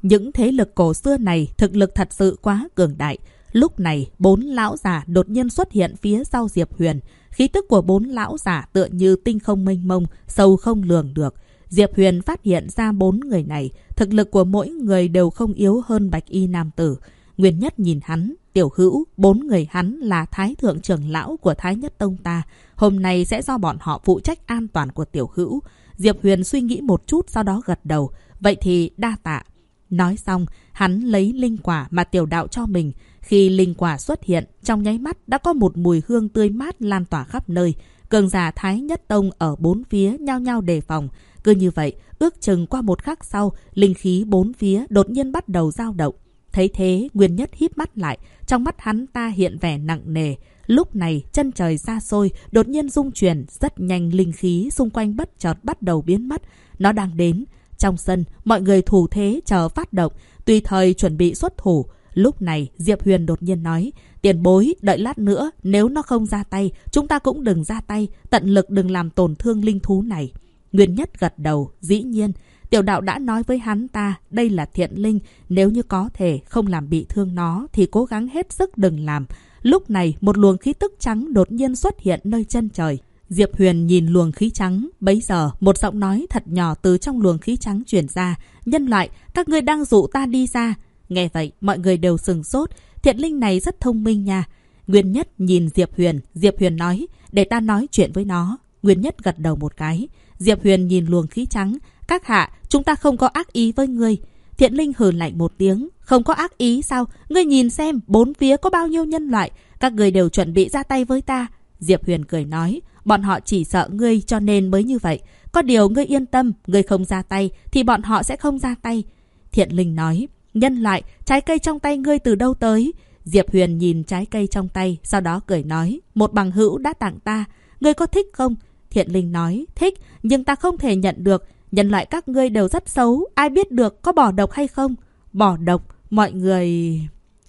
S1: Những thế lực cổ xưa này thực lực thật sự quá cường đại. Lúc này, bốn lão giả đột nhiên xuất hiện phía sau Diệp Huyền. Khí tức của bốn lão giả tựa như tinh không mênh mông, sâu không lường được. Diệp Huyền phát hiện ra bốn người này, thực lực của mỗi người đều không yếu hơn bạch y nam tử. Nguyên Nhất nhìn hắn, tiểu hữu, bốn người hắn là thái thượng trưởng lão của Thái Nhất Tông ta. Hôm nay sẽ do bọn họ phụ trách an toàn của tiểu hữu. Diệp Huyền suy nghĩ một chút sau đó gật đầu. Vậy thì đa tạ. Nói xong, hắn lấy linh quả mà tiểu đạo cho mình. Khi linh quả xuất hiện, trong nháy mắt đã có một mùi hương tươi mát lan tỏa khắp nơi. Cường giả Thái Nhất Tông ở bốn phía nhao nhao đề phòng. Cứ như vậy, ước chừng qua một khắc sau, linh khí bốn phía đột nhiên bắt đầu dao động. Thấy thế, Nguyên Nhất hít mắt lại, trong mắt hắn ta hiện vẻ nặng nề. Lúc này, chân trời xa xôi, đột nhiên rung chuyển, rất nhanh linh khí xung quanh bất chợt bắt đầu biến mất. Nó đang đến. Trong sân, mọi người thủ thế chờ phát động, tùy thời chuẩn bị xuất thủ. Lúc này, Diệp Huyền đột nhiên nói, tiền bối, đợi lát nữa, nếu nó không ra tay, chúng ta cũng đừng ra tay, tận lực đừng làm tổn thương linh thú này. Nguyên Nhất gật đầu, dĩ nhiên, tiểu đạo đã nói với hắn ta, đây là thiện linh, nếu như có thể không làm bị thương nó thì cố gắng hết sức đừng làm. Lúc này, một luồng khí tức trắng đột nhiên xuất hiện nơi chân trời. Diệp Huyền nhìn luồng khí trắng, bấy giờ một giọng nói thật nhỏ từ trong luồng khí trắng truyền ra. Nhân loại, các ngươi đang dụ ta đi ra. Nghe vậy, mọi người đều sừng sốt. Thiện linh này rất thông minh nha. Nguyên Nhất nhìn Diệp Huyền, Diệp Huyền nói, để ta nói chuyện với nó. Nguyên Nhất gật đầu một cái. Diệp Huyền nhìn luồng khí trắng. Các hạ, chúng ta không có ác ý với ngươi. Thiện Linh hừ lạnh một tiếng. Không có ác ý sao? Ngươi nhìn xem, bốn phía có bao nhiêu nhân loại. Các người đều chuẩn bị ra tay với ta. Diệp Huyền cười nói. Bọn họ chỉ sợ ngươi cho nên mới như vậy. Có điều ngươi yên tâm, ngươi không ra tay thì bọn họ sẽ không ra tay. Thiện Linh nói. Nhân loại, trái cây trong tay ngươi từ đâu tới? Diệp Huyền nhìn trái cây trong tay, sau đó cười nói. Một bằng hữu đã tặng ta. Ngươi có thích không? Thiện Linh nói, thích, nhưng ta không thể nhận được. Nhân loại các ngươi đều rất xấu, ai biết được có bỏ độc hay không? Bỏ độc, mọi người...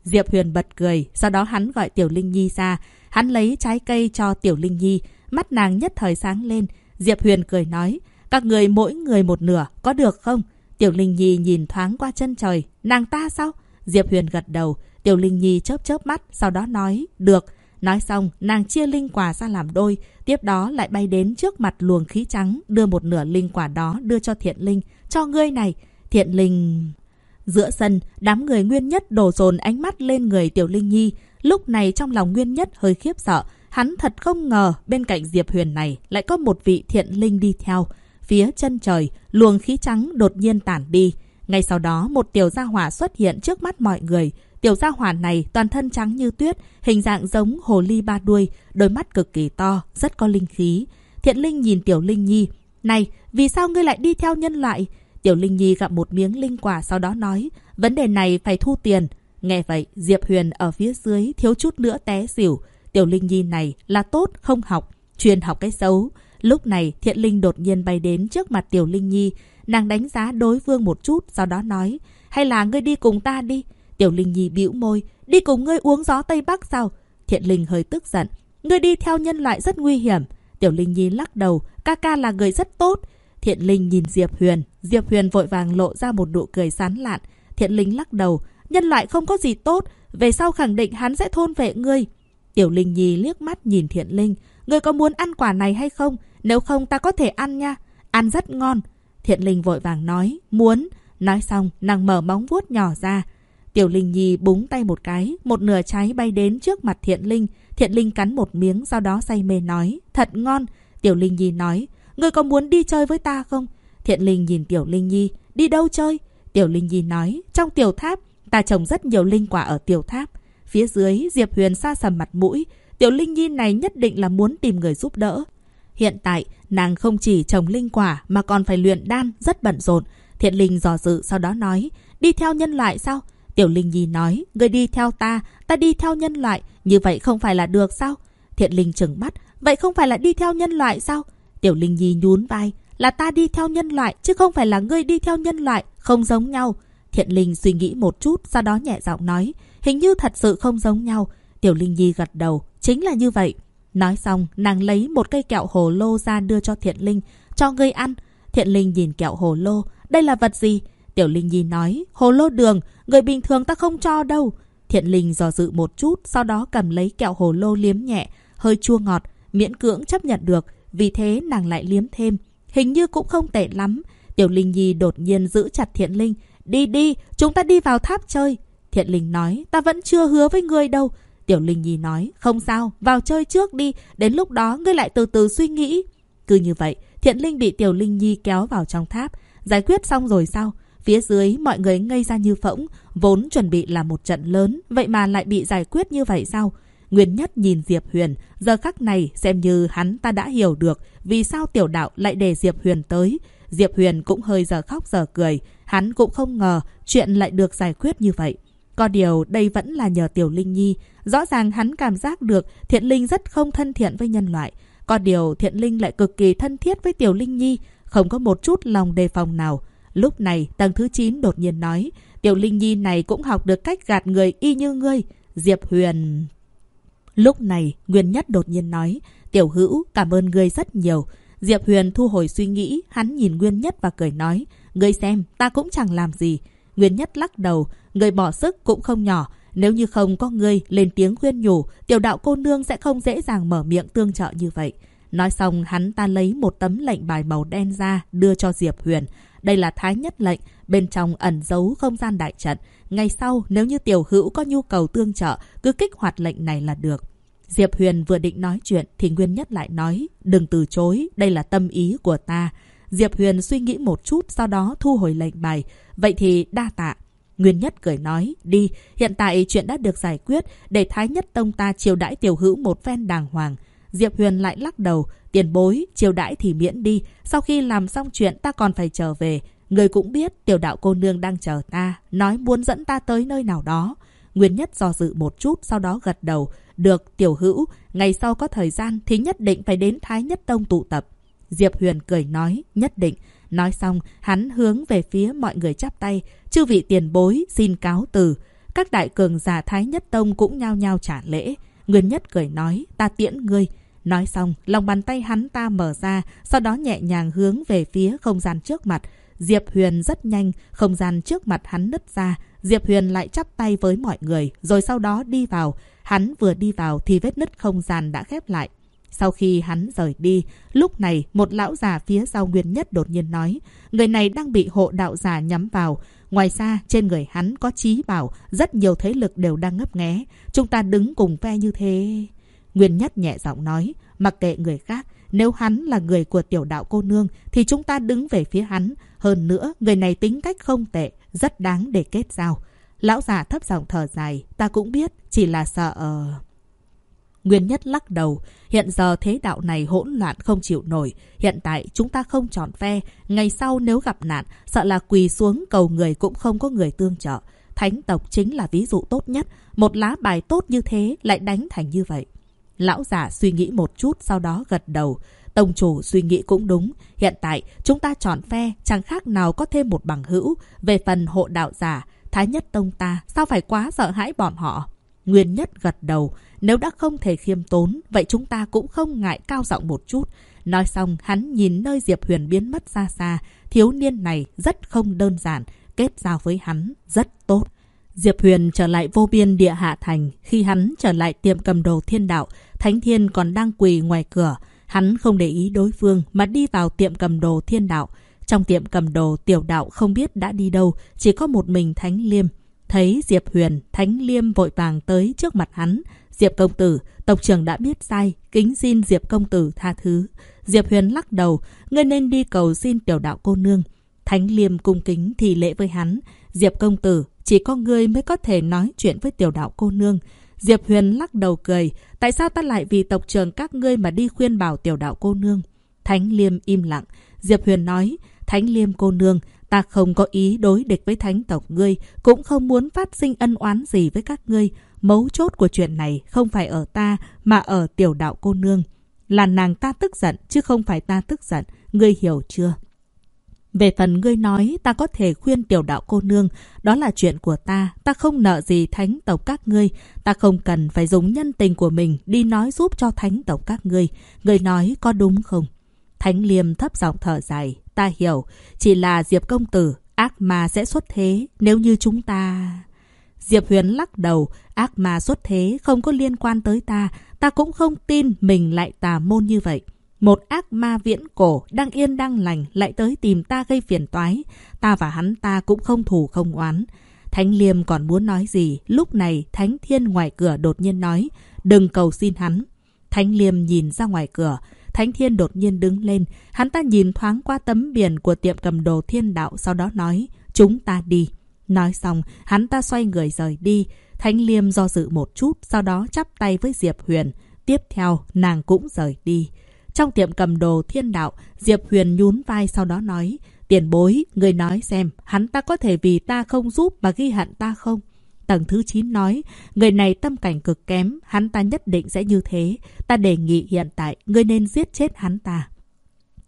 S1: Diệp Huyền bật cười, sau đó hắn gọi Tiểu Linh Nhi ra. Hắn lấy trái cây cho Tiểu Linh Nhi, mắt nàng nhất thời sáng lên. Diệp Huyền cười nói, các người mỗi người một nửa, có được không? Tiểu Linh Nhi nhìn thoáng qua chân trời, nàng ta sao? Diệp Huyền gật đầu, Tiểu Linh Nhi chớp chớp mắt, sau đó nói, được. Nói xong, nàng chia linh quả ra làm đôi, tiếp đó lại bay đến trước mặt luồng khí trắng, đưa một nửa linh quả đó đưa cho thiện linh. Cho ngươi này, thiện linh... Giữa sân, đám người nguyên nhất đổ dồn ánh mắt lên người Tiểu Linh Nhi. Lúc này trong lòng nguyên nhất hơi khiếp sợ. Hắn thật không ngờ bên cạnh Diệp Huyền này lại có một vị thiện linh đi theo. Phía chân trời, luồng khí trắng đột nhiên tản đi. Ngay sau đó một tiểu gia hỏa xuất hiện trước mắt mọi người. Tiểu gia hỏa này toàn thân trắng như tuyết, hình dạng giống hồ ly ba đuôi, đôi mắt cực kỳ to, rất có linh khí. Thiện Linh nhìn Tiểu Linh Nhi, này, vì sao ngươi lại đi theo nhân loại? Tiểu Linh Nhi gặp một miếng linh quả sau đó nói, vấn đề này phải thu tiền. Nghe vậy, Diệp Huyền ở phía dưới thiếu chút nữa té xỉu. Tiểu Linh Nhi này là tốt không học, chuyên học cái xấu. Lúc này, Thiện Linh đột nhiên bay đến trước mặt Tiểu Linh Nhi. Nàng đánh giá đối phương một chút, sau đó nói, hay là ngươi đi cùng ta đi. Tiểu Linh Nhi bĩu môi, đi cùng ngươi uống gió Tây Bắc sao? Thiện Linh hơi tức giận, ngươi đi theo nhân loại rất nguy hiểm. Tiểu Linh Nhi lắc đầu, ca ca là người rất tốt. Thiện Linh nhìn Diệp Huyền, Diệp Huyền vội vàng lộ ra một nụ cười sán lạn. Thiện Linh lắc đầu, nhân loại không có gì tốt, về sau khẳng định hắn sẽ thôn vệ ngươi. Tiểu Linh Nhi liếc mắt nhìn Thiện Linh, ngươi có muốn ăn quả này hay không? Nếu không ta có thể ăn nha, ăn rất ngon. Thiện Linh vội vàng nói, muốn. Nói xong, nàng mở móng vuốt nhỏ ra. Tiểu Linh Nhi búng tay một cái, một nửa trái bay đến trước mặt Thiện Linh. Thiện Linh cắn một miếng, sau đó say mê nói, thật ngon. Tiểu Linh Nhi nói, ngươi có muốn đi chơi với ta không? Thiện Linh nhìn Tiểu Linh Nhi, đi đâu chơi? Tiểu Linh Nhi nói, trong tiểu tháp, ta trồng rất nhiều linh quả ở tiểu tháp. Phía dưới, Diệp Huyền xa sầm mặt mũi. Tiểu Linh Nhi này nhất định là muốn tìm người giúp đỡ. Hiện tại, nàng không chỉ trồng linh quả mà còn phải luyện đan, rất bận rộn. Thiện Linh dò dự sau đó nói, đi theo nhân loại sao? Tiểu Linh Nhi nói, người đi theo ta, ta đi theo nhân loại, như vậy không phải là được sao? Thiện Linh trừng mắt, vậy không phải là đi theo nhân loại sao? Tiểu Linh Nhi nhún vai, là ta đi theo nhân loại, chứ không phải là ngươi đi theo nhân loại, không giống nhau. Thiện Linh suy nghĩ một chút, sau đó nhẹ giọng nói, hình như thật sự không giống nhau. Tiểu Linh Nhi gật đầu, chính là như vậy. Nói xong, nàng lấy một cây kẹo hồ lô ra đưa cho Thiện Linh, cho ngươi ăn. Thiện Linh nhìn kẹo hồ lô, đây là vật gì? Tiểu Linh Nhi nói, hồ lô đường, người bình thường ta không cho đâu. Thiện Linh dò dự một chút, sau đó cầm lấy kẹo hồ lô liếm nhẹ, hơi chua ngọt, miễn cưỡng chấp nhận được, vì thế nàng lại liếm thêm. Hình như cũng không tệ lắm. Tiểu Linh Nhi đột nhiên giữ chặt Thiện Linh. Đi đi, chúng ta đi vào tháp chơi. Thiện Linh nói, ta vẫn chưa hứa với ngươi đâu. Tiểu Linh Nhi nói, không sao, vào chơi trước đi, đến lúc đó ngươi lại từ từ suy nghĩ. Cứ như vậy, Thiện Linh bị Tiểu Linh Nhi kéo vào trong tháp. Giải quyết xong rồi sao? Phía dưới mọi người ngây ra như phỗng, vốn chuẩn bị là một trận lớn, vậy mà lại bị giải quyết như vậy sao? Nguyên Nhất nhìn Diệp Huyền, giờ khắc này xem như hắn ta đã hiểu được vì sao tiểu đạo lại để Diệp Huyền tới. Diệp Huyền cũng hơi giờ khóc giờ cười, hắn cũng không ngờ chuyện lại được giải quyết như vậy. Có điều đây vẫn là nhờ Tiểu Linh Nhi, rõ ràng hắn cảm giác được Thiện Linh rất không thân thiện với nhân loại. Có điều Thiện Linh lại cực kỳ thân thiết với Tiểu Linh Nhi, không có một chút lòng đề phòng nào. Lúc này, tầng thứ 9 đột nhiên nói, Tiểu Linh Nhi này cũng học được cách gạt người y như ngươi. Diệp Huyền... Lúc này, Nguyên Nhất đột nhiên nói, Tiểu Hữu, cảm ơn ngươi rất nhiều. Diệp Huyền thu hồi suy nghĩ, hắn nhìn Nguyên Nhất và cười nói, ngươi xem, ta cũng chẳng làm gì. Nguyên Nhất lắc đầu, người bỏ sức cũng không nhỏ. Nếu như không có ngươi lên tiếng khuyên nhủ, tiểu đạo cô nương sẽ không dễ dàng mở miệng tương trợ như vậy. Nói xong, hắn ta lấy một tấm lệnh bài màu đen ra, đưa cho Diệp Huyền. Đây là thái nhất lệnh, bên trong ẩn giấu không gian đại trận. Ngày sau, nếu như tiểu hữu có nhu cầu tương trợ, cứ kích hoạt lệnh này là được. Diệp Huyền vừa định nói chuyện thì Nguyên Nhất lại nói, đừng từ chối, đây là tâm ý của ta. Diệp Huyền suy nghĩ một chút, sau đó thu hồi lệnh bài. Vậy thì đa tạ. Nguyên Nhất cười nói, đi, hiện tại chuyện đã được giải quyết, để Thái Nhất Tông ta chiều đãi tiểu hữu một phen đàng hoàng. Diệp Huyền lại lắc đầu, tiền bối, chiều đãi thì miễn đi, sau khi làm xong chuyện ta còn phải trở về. Người cũng biết tiểu đạo cô nương đang chờ ta, nói muốn dẫn ta tới nơi nào đó. Nguyên Nhất do dự một chút, sau đó gật đầu. Được, tiểu hữu, ngày sau có thời gian thì nhất định phải đến Thái Nhất Tông tụ tập. Diệp Huyền cười nói, nhất định. Nói xong, hắn hướng về phía mọi người chắp tay. Chư vị tiền bối, xin cáo từ. Các đại cường giả Thái Nhất Tông cũng nhao nhao trả lễ. Nguyên Nhất cười nói, ta tiễn ngươi. Nói xong, lòng bàn tay hắn ta mở ra, sau đó nhẹ nhàng hướng về phía không gian trước mặt. Diệp Huyền rất nhanh, không gian trước mặt hắn nứt ra. Diệp Huyền lại chắp tay với mọi người, rồi sau đó đi vào. Hắn vừa đi vào thì vết nứt không gian đã khép lại. Sau khi hắn rời đi, lúc này một lão già phía sau Nguyên Nhất đột nhiên nói, người này đang bị hộ đạo giả nhắm vào. Ngoài ra, trên người hắn có trí bảo, rất nhiều thế lực đều đang ngấp nghé. Chúng ta đứng cùng phe như thế. Nguyên Nhất nhẹ giọng nói, mặc kệ người khác, nếu hắn là người của tiểu đạo cô nương thì chúng ta đứng về phía hắn. Hơn nữa, người này tính cách không tệ, rất đáng để kết giao. Lão già thấp giọng thở dài, ta cũng biết, chỉ là sợ... Ờ. Nguyên Nhất lắc đầu, hiện giờ thế đạo này hỗn loạn không chịu nổi. Hiện tại chúng ta không chọn phe, ngày sau nếu gặp nạn, sợ là quỳ xuống cầu người cũng không có người tương trợ. thánh tộc chính là ví dụ tốt nhất. Một lá bài tốt như thế lại đánh thành như vậy. Lão giả suy nghĩ một chút sau đó gật đầu. Tông chủ suy nghĩ cũng đúng. Hiện tại chúng ta chọn phe chẳng khác nào có thêm một bằng hữu. Về phần hộ đạo giả, Thái nhất tông ta sao phải quá sợ hãi bọn họ. Nguyên nhất gật đầu. Nếu đã không thể khiêm tốn, vậy chúng ta cũng không ngại cao giọng một chút. Nói xong, hắn nhìn nơi Diệp Huyền biến mất xa xa. Thiếu niên này rất không đơn giản. Kết giao với hắn rất tốt. Diệp Huyền trở lại vô biên địa hạ thành. Khi hắn trở lại tiệm cầm đồ thiên đạo, Thánh Thiên còn đang quỳ ngoài cửa. Hắn không để ý đối phương mà đi vào tiệm cầm đồ thiên đạo. Trong tiệm cầm đồ tiểu đạo không biết đã đi đâu, chỉ có một mình Thánh Liêm. Thấy Diệp Huyền, Thánh Liêm vội vàng tới trước mặt hắn. Diệp công tử, tộc trưởng đã biết sai, kính xin Diệp công tử tha thứ. Diệp Huyền lắc đầu, ngươi nên đi cầu xin tiểu đạo cô nương. Thánh Liêm cung kính thì lễ với hắn. Diệp công tử, chỉ có ngươi mới có thể nói chuyện với tiểu đạo cô nương. Diệp Huyền lắc đầu cười. Tại sao ta lại vì tộc trưởng các ngươi mà đi khuyên bảo tiểu đạo cô nương? Thánh Liêm im lặng. Diệp Huyền nói, Thánh Liêm cô nương, ta không có ý đối địch với thánh tộc ngươi, cũng không muốn phát sinh ân oán gì với các ngươi. Mấu chốt của chuyện này không phải ở ta, mà ở tiểu đạo cô nương. Là nàng ta tức giận, chứ không phải ta tức giận. Ngươi hiểu chưa? Về phần ngươi nói, ta có thể khuyên tiểu đạo cô nương, đó là chuyện của ta, ta không nợ gì thánh tộc các ngươi, ta không cần phải dùng nhân tình của mình đi nói giúp cho thánh tộc các ngươi. Ngươi nói có đúng không? Thánh Liêm thấp giọng thở dài, ta hiểu, chỉ là Diệp công tử, ác ma sẽ xuất thế nếu như chúng ta... Diệp Huyền lắc đầu, ác ma xuất thế không có liên quan tới ta, ta cũng không tin mình lại tà môn như vậy. Một ác ma viễn cổ đang yên đang lành lại tới tìm ta gây phiền toái. Ta và hắn ta cũng không thù không oán. Thánh Liêm còn muốn nói gì, lúc này Thánh Thiên ngoài cửa đột nhiên nói, đừng cầu xin hắn. Thánh Liêm nhìn ra ngoài cửa, Thánh Thiên đột nhiên đứng lên, hắn ta nhìn thoáng qua tấm biển của tiệm cầm đồ thiên đạo sau đó nói, chúng ta đi. Nói xong, hắn ta xoay người rời đi. Thánh Liêm do dự một chút, sau đó chắp tay với Diệp Huyền. Tiếp theo, nàng cũng rời đi. Trong tiệm cầm đồ thiên đạo, Diệp Huyền nhún vai sau đó nói, tiền bối, người nói xem, hắn ta có thể vì ta không giúp mà ghi hận ta không? Tầng thứ 9 nói, người này tâm cảnh cực kém, hắn ta nhất định sẽ như thế. Ta đề nghị hiện tại, ngươi nên giết chết hắn ta.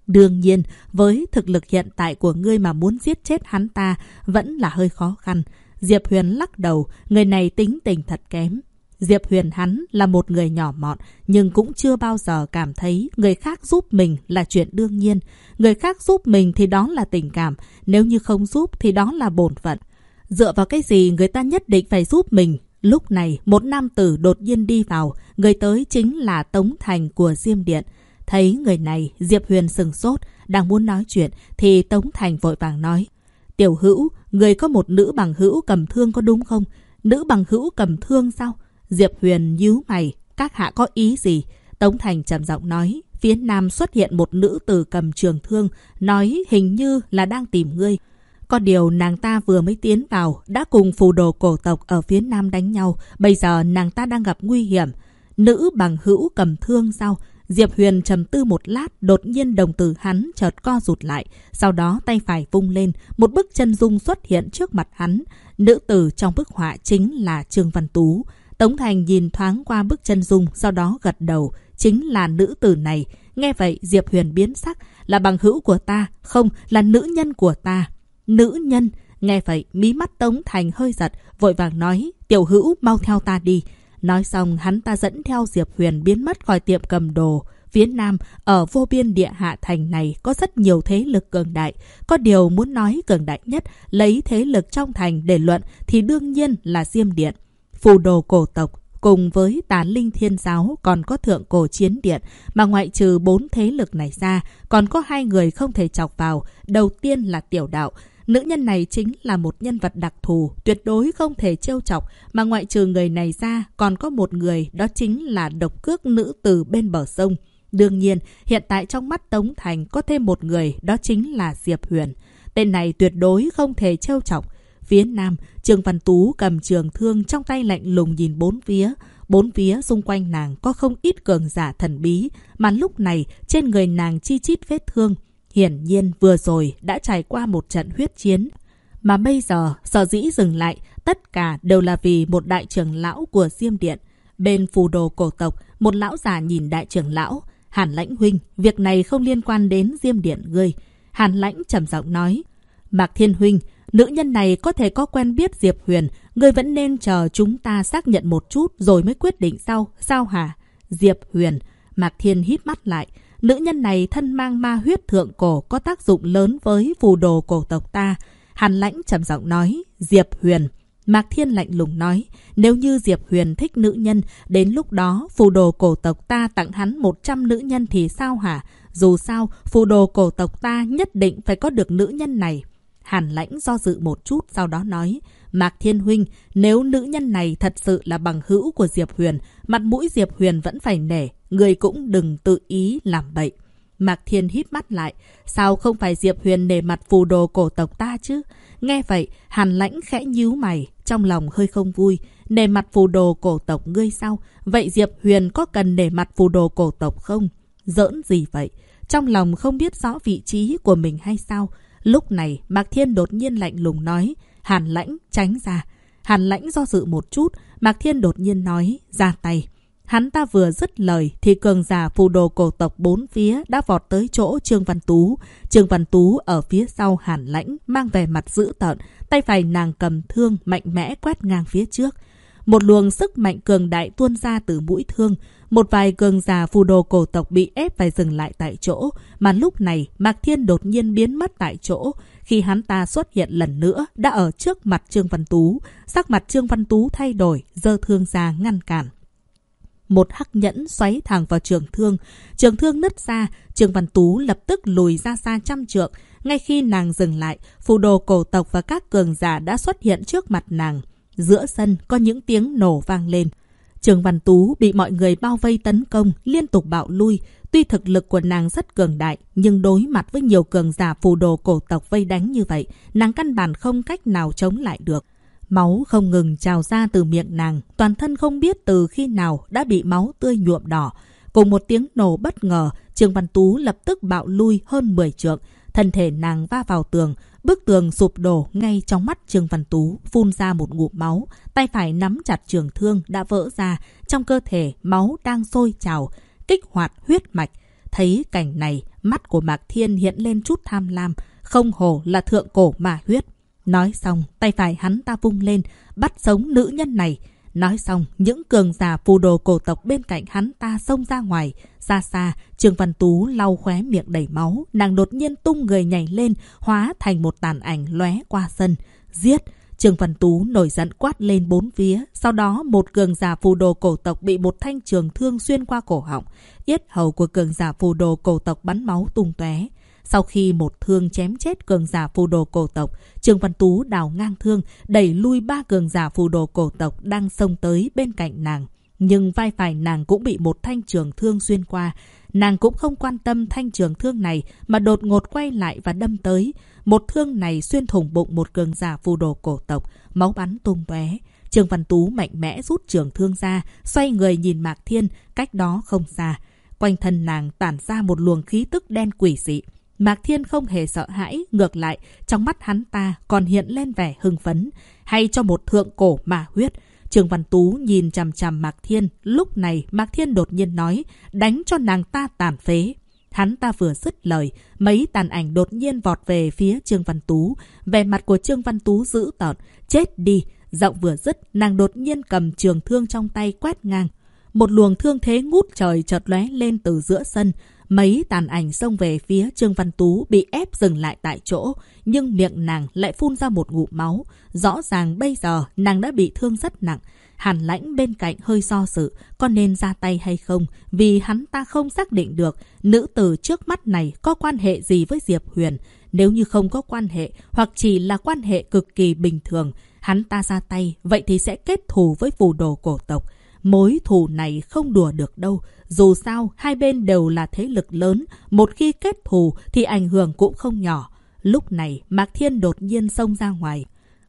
S1: Đương nhiên, với thực lực hiện tại của ngươi mà muốn giết chết hắn ta vẫn là hơi khó khăn. Diệp Huyền lắc đầu, người này tính tình thật kém. Diệp Huyền hắn là một người nhỏ mọn, nhưng cũng chưa bao giờ cảm thấy người khác giúp mình là chuyện đương nhiên. Người khác giúp mình thì đó là tình cảm, nếu như không giúp thì đó là bổn phận. Dựa vào cái gì người ta nhất định phải giúp mình? Lúc này, một nam tử đột nhiên đi vào, người tới chính là Tống Thành của Diêm Điện. Thấy người này, Diệp Huyền sừng sốt, đang muốn nói chuyện, thì Tống Thành vội vàng nói. Tiểu hữu, người có một nữ bằng hữu cầm thương có đúng không? Nữ bằng hữu cầm thương sao? Diệp Huyền nhíu mày, các hạ có ý gì? Tống Thành trầm giọng nói, phía nam xuất hiện một nữ tử cầm trường thương, nói hình như là đang tìm ngươi. Có điều nàng ta vừa mới tiến vào, đã cùng phù đồ cổ tộc ở phía nam đánh nhau, bây giờ nàng ta đang gặp nguy hiểm. Nữ bằng hữu cầm thương sao? Diệp Huyền trầm tư một lát, đột nhiên đồng tử hắn chợt co rụt lại, sau đó tay phải vung lên, một bức chân dung xuất hiện trước mặt hắn. Nữ tử trong bức họa chính là Trương Văn Tú. Tống Thành nhìn thoáng qua bức chân dung, sau đó gật đầu. Chính là nữ tử này. Nghe vậy, Diệp Huyền biến sắc. Là bằng hữu của ta, không, là nữ nhân của ta. Nữ nhân. Nghe vậy, mí mắt Tống Thành hơi giật, vội vàng nói, tiểu hữu mau theo ta đi. Nói xong, hắn ta dẫn theo Diệp Huyền biến mất khỏi tiệm cầm đồ. Phía Nam, ở vô biên địa hạ thành này có rất nhiều thế lực cường đại. Có điều muốn nói cường đại nhất, lấy thế lực trong thành để luận thì đương nhiên là Diêm Điện phù đồ cổ tộc cùng với tán linh thiên giáo còn có thượng cổ chiến điện, mà ngoại trừ bốn thế lực này ra, còn có hai người không thể chọc vào. Đầu tiên là tiểu đạo. Nữ nhân này chính là một nhân vật đặc thù, tuyệt đối không thể trêu chọc, mà ngoại trừ người này ra, còn có một người, đó chính là độc cước nữ từ bên bờ sông. Đương nhiên, hiện tại trong mắt tống thành có thêm một người, đó chính là diệp huyền. Tên này tuyệt đối không thể trêu chọc. Phía nam, Trương Văn Tú cầm trường thương trong tay lạnh lùng nhìn bốn phía. Bốn phía xung quanh nàng có không ít cường giả thần bí, mà lúc này trên người nàng chi chít vết thương. Hiển nhiên vừa rồi đã trải qua một trận huyết chiến. Mà bây giờ, sở dĩ dừng lại, Tất cả đều là vì một đại trưởng lão của Diêm Điện. Bên phù đồ cổ tộc, một lão già nhìn đại trưởng lão. Hàn lãnh huynh, việc này không liên quan đến Diêm Điện ngươi. Hàn lãnh trầm giọng nói. Mạc Thiên huynh, nữ nhân này có thể có quen biết Diệp Huyền. Ngươi vẫn nên chờ chúng ta xác nhận một chút rồi mới quyết định sau. Sao hả? Diệp Huyền. Mạc Thiên hít mắt lại. Nữ nhân này thân mang ma huyết thượng cổ có tác dụng lớn với phù đồ cổ tộc ta. Hàn lãnh trầm giọng nói. Diệp Huyền. Mạc Thiên lạnh lùng nói, nếu như Diệp Huyền thích nữ nhân, đến lúc đó phù đồ cổ tộc ta tặng hắn 100 nữ nhân thì sao hả? Dù sao, phù đồ cổ tộc ta nhất định phải có được nữ nhân này. Hàn lãnh do dự một chút sau đó nói, Mạc Thiên Huynh, nếu nữ nhân này thật sự là bằng hữu của Diệp Huyền, mặt mũi Diệp Huyền vẫn phải nể, người cũng đừng tự ý làm bậy. Mạc Thiên hít mắt lại, sao không phải Diệp Huyền nể mặt phù đồ cổ tộc ta chứ? Nghe vậy, Hàn lãnh khẽ nhíu mày, trong lòng hơi không vui. Nề mặt phù đồ cổ tộc ngươi sao? Vậy Diệp Huyền có cần nề mặt phù đồ cổ tộc không? Giỡn gì vậy? Trong lòng không biết rõ vị trí của mình hay sao? Lúc này, Mạc Thiên đột nhiên lạnh lùng nói, Hàn lãnh, tránh ra. Hàn lãnh do dự một chút, Mạc Thiên đột nhiên nói, ra tay. Hắn ta vừa dứt lời thì cường giả phù đồ cổ tộc bốn phía đã vọt tới chỗ Trương Văn Tú. Trương Văn Tú ở phía sau hàn lãnh, mang về mặt dữ tợn, tay phải nàng cầm thương mạnh mẽ quét ngang phía trước. Một luồng sức mạnh cường đại tuôn ra từ mũi thương. Một vài cường giả phù đồ cổ tộc bị ép phải dừng lại tại chỗ. Mà lúc này, Mạc Thiên đột nhiên biến mất tại chỗ. Khi hắn ta xuất hiện lần nữa, đã ở trước mặt Trương Văn Tú. Sắc mặt Trương Văn Tú thay đổi, dơ thương ra ngăn cản một hắc nhẫn xoáy thẳng vào trường thương. Trường thương nứt ra, Trương Văn Tú lập tức lùi ra xa trăm trượng. Ngay khi nàng dừng lại, phù đồ cổ tộc và các cường giả đã xuất hiện trước mặt nàng. Giữa sân có những tiếng nổ vang lên. Trường Văn Tú bị mọi người bao vây tấn công, liên tục bạo lui. Tuy thực lực của nàng rất cường đại, nhưng đối mặt với nhiều cường giả phù đồ cổ tộc vây đánh như vậy, nàng căn bản không cách nào chống lại được. Máu không ngừng trào ra từ miệng nàng, toàn thân không biết từ khi nào đã bị máu tươi nhuộm đỏ. Cùng một tiếng nổ bất ngờ, Trường Văn Tú lập tức bạo lui hơn 10 trượng. Thân thể nàng va vào tường, bức tường sụp đổ ngay trong mắt Trương Văn Tú, phun ra một ngụm máu. Tay phải nắm chặt trường thương đã vỡ ra, trong cơ thể máu đang sôi trào, kích hoạt huyết mạch. Thấy cảnh này, mắt của Mạc Thiên hiện lên chút tham lam, không hồ là thượng cổ mà huyết. Nói xong, tay phải hắn ta vung lên, bắt sống nữ nhân này. Nói xong, những cường giả phù đồ cổ tộc bên cạnh hắn ta xông ra ngoài. Xa xa, Trương Văn Tú lau khóe miệng đầy máu. Nàng đột nhiên tung người nhảy lên, hóa thành một tàn ảnh lóe qua sân. Giết! Trương Văn Tú nổi giận quát lên bốn phía. Sau đó, một cường giả phù đồ cổ tộc bị một thanh trường thương xuyên qua cổ họng. Yết hầu của cường giả phù đồ cổ tộc bắn máu tung tóe. Sau khi một thương chém chết cường giả phù đồ cổ tộc, Trương Văn Tú đào ngang thương, đẩy lui ba cường giả phù đồ cổ tộc đang xông tới bên cạnh nàng. Nhưng vai phải nàng cũng bị một thanh trường thương xuyên qua. Nàng cũng không quan tâm thanh trường thương này mà đột ngột quay lại và đâm tới. Một thương này xuyên thủng bụng một cường giả phù đồ cổ tộc, máu bắn tung tóe. Trương Văn Tú mạnh mẽ rút trường thương ra, xoay người nhìn Mạc Thiên, cách đó không xa. Quanh thân nàng tản ra một luồng khí tức đen quỷ dị. Mạc Thiên không hề sợ hãi, ngược lại, trong mắt hắn ta còn hiện lên vẻ hưng phấn. Hay cho một thượng cổ mà huyết. Trường Văn Tú nhìn chằm chằm Mạc Thiên. Lúc này, Mạc Thiên đột nhiên nói, đánh cho nàng ta tàn phế. Hắn ta vừa dứt lời, mấy tàn ảnh đột nhiên vọt về phía Trương Văn Tú. Về mặt của Trương Văn Tú giữ tợn, chết đi. Giọng vừa dứt, nàng đột nhiên cầm trường thương trong tay quét ngang. Một luồng thương thế ngút trời chợt lóe lên từ giữa sân. Mấy tàn ảnh xông về phía Trương Văn Tú bị ép dừng lại tại chỗ, nhưng miệng nàng lại phun ra một ngụm máu. Rõ ràng bây giờ nàng đã bị thương rất nặng. Hàn lãnh bên cạnh hơi do sự, có nên ra tay hay không, vì hắn ta không xác định được nữ tử trước mắt này có quan hệ gì với Diệp Huyền. Nếu như không có quan hệ, hoặc chỉ là quan hệ cực kỳ bình thường, hắn ta ra tay, vậy thì sẽ kết thù với phù đồ cổ tộc. Mối thù này không đùa được đâu. Dù sao, hai bên đều là thế lực lớn. Một khi kết thù thì ảnh hưởng cũng không nhỏ. Lúc này, Mạc Thiên đột nhiên xông ra ngoài.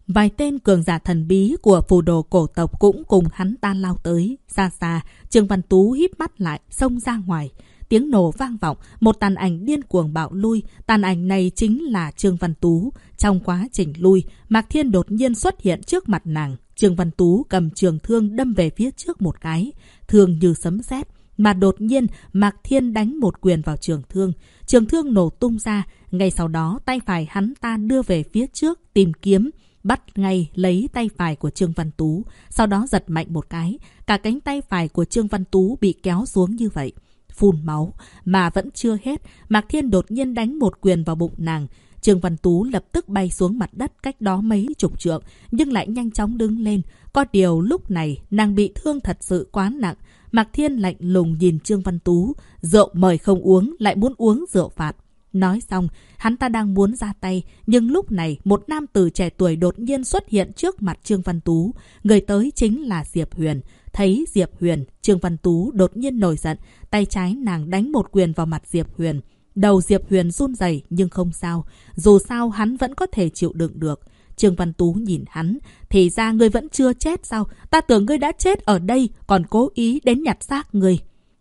S1: Vài tên cường giả thần bí của phù đồ cổ tộc cũng cùng hắn ta lao tới. Xa xa, Trương Văn Tú híp mắt lại, xông ra ngoài. tiếng nổ vang vọng, một tàn ảnh điên cuồng bạo lui. Tàn ảnh này chính là Trương Văn Tú. Trong quá trình lui, Mạc Thiên đột nhiên xuất hiện trước mặt nàng. Trương Văn Tú cầm trường thương đâm về phía trước một cái. Thương như sấm sét mà đột nhiên Mạc Thiên đánh một quyền vào trường thương. Trường thương nổ tung ra, ngay sau đó tay phải hắn ta đưa về phía trước tìm kiếm, bắt ngay lấy tay phải của Trương Văn Tú, sau đó giật mạnh một cái, cả cánh tay phải của Trương Văn Tú bị kéo xuống như vậy. Phun máu, mà vẫn chưa hết, Mạc Thiên đột nhiên đánh một quyền vào bụng nàng. Trương Văn Tú lập tức bay xuống mặt đất cách đó mấy chục trượng, nhưng lại nhanh chóng đứng lên. Có điều lúc này nàng bị thương thật sự quá nặng. Mạc Thiên lạnh lùng nhìn Trương Văn Tú, rượu mời không uống, lại muốn uống rượu phạt. Nói xong, hắn ta đang muốn ra tay, nhưng lúc này một nam tử trẻ tuổi đột nhiên xuất hiện trước mặt Trương Văn Tú. Người tới chính là Diệp Huyền. Thấy Diệp Huyền, Trương Văn Tú đột nhiên nổi giận, tay trái nàng đánh một quyền vào mặt Diệp Huyền. Đầu Diệp Huyền run rẩy nhưng không sao, dù sao hắn vẫn có thể chịu đựng được. Trương Văn Tú nhìn hắn, thì ra ngươi vẫn chưa chết sao? Ta tưởng ngươi đã chết ở đây, còn cố ý đến nhặt xác ngươi.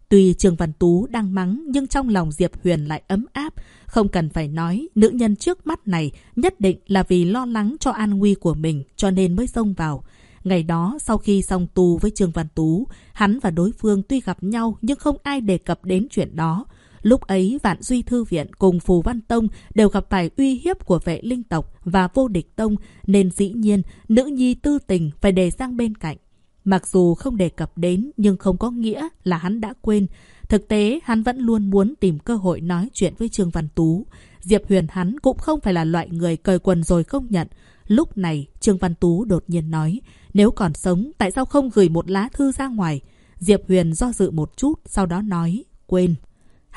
S1: Tuy Trương Văn Tú đang mắng nhưng trong lòng Diệp Huyền lại ấm áp. Không cần phải nói, nữ nhân trước mắt này nhất định là vì lo lắng cho an nguy của mình cho nên mới xông vào. Ngày đó, sau khi xong tù với Trương Văn Tú, hắn và đối phương tuy gặp nhau nhưng không ai đề cập đến chuyện đó. Lúc ấy, Vạn Duy Thư Viện cùng Phù Văn Tông đều gặp phải uy hiếp của vệ linh tộc và vô địch tông, nên dĩ nhiên, nữ nhi tư tình phải đề sang bên cạnh. Mặc dù không đề cập đến, nhưng không có nghĩa là hắn đã quên. Thực tế, hắn vẫn luôn muốn tìm cơ hội nói chuyện với Trương Văn Tú. Diệp Huyền hắn cũng không phải là loại người cởi quần rồi không nhận. Lúc này, Trương Văn Tú đột nhiên nói, nếu còn sống, tại sao không gửi một lá thư ra ngoài? Diệp Huyền do dự một chút, sau đó nói, quên.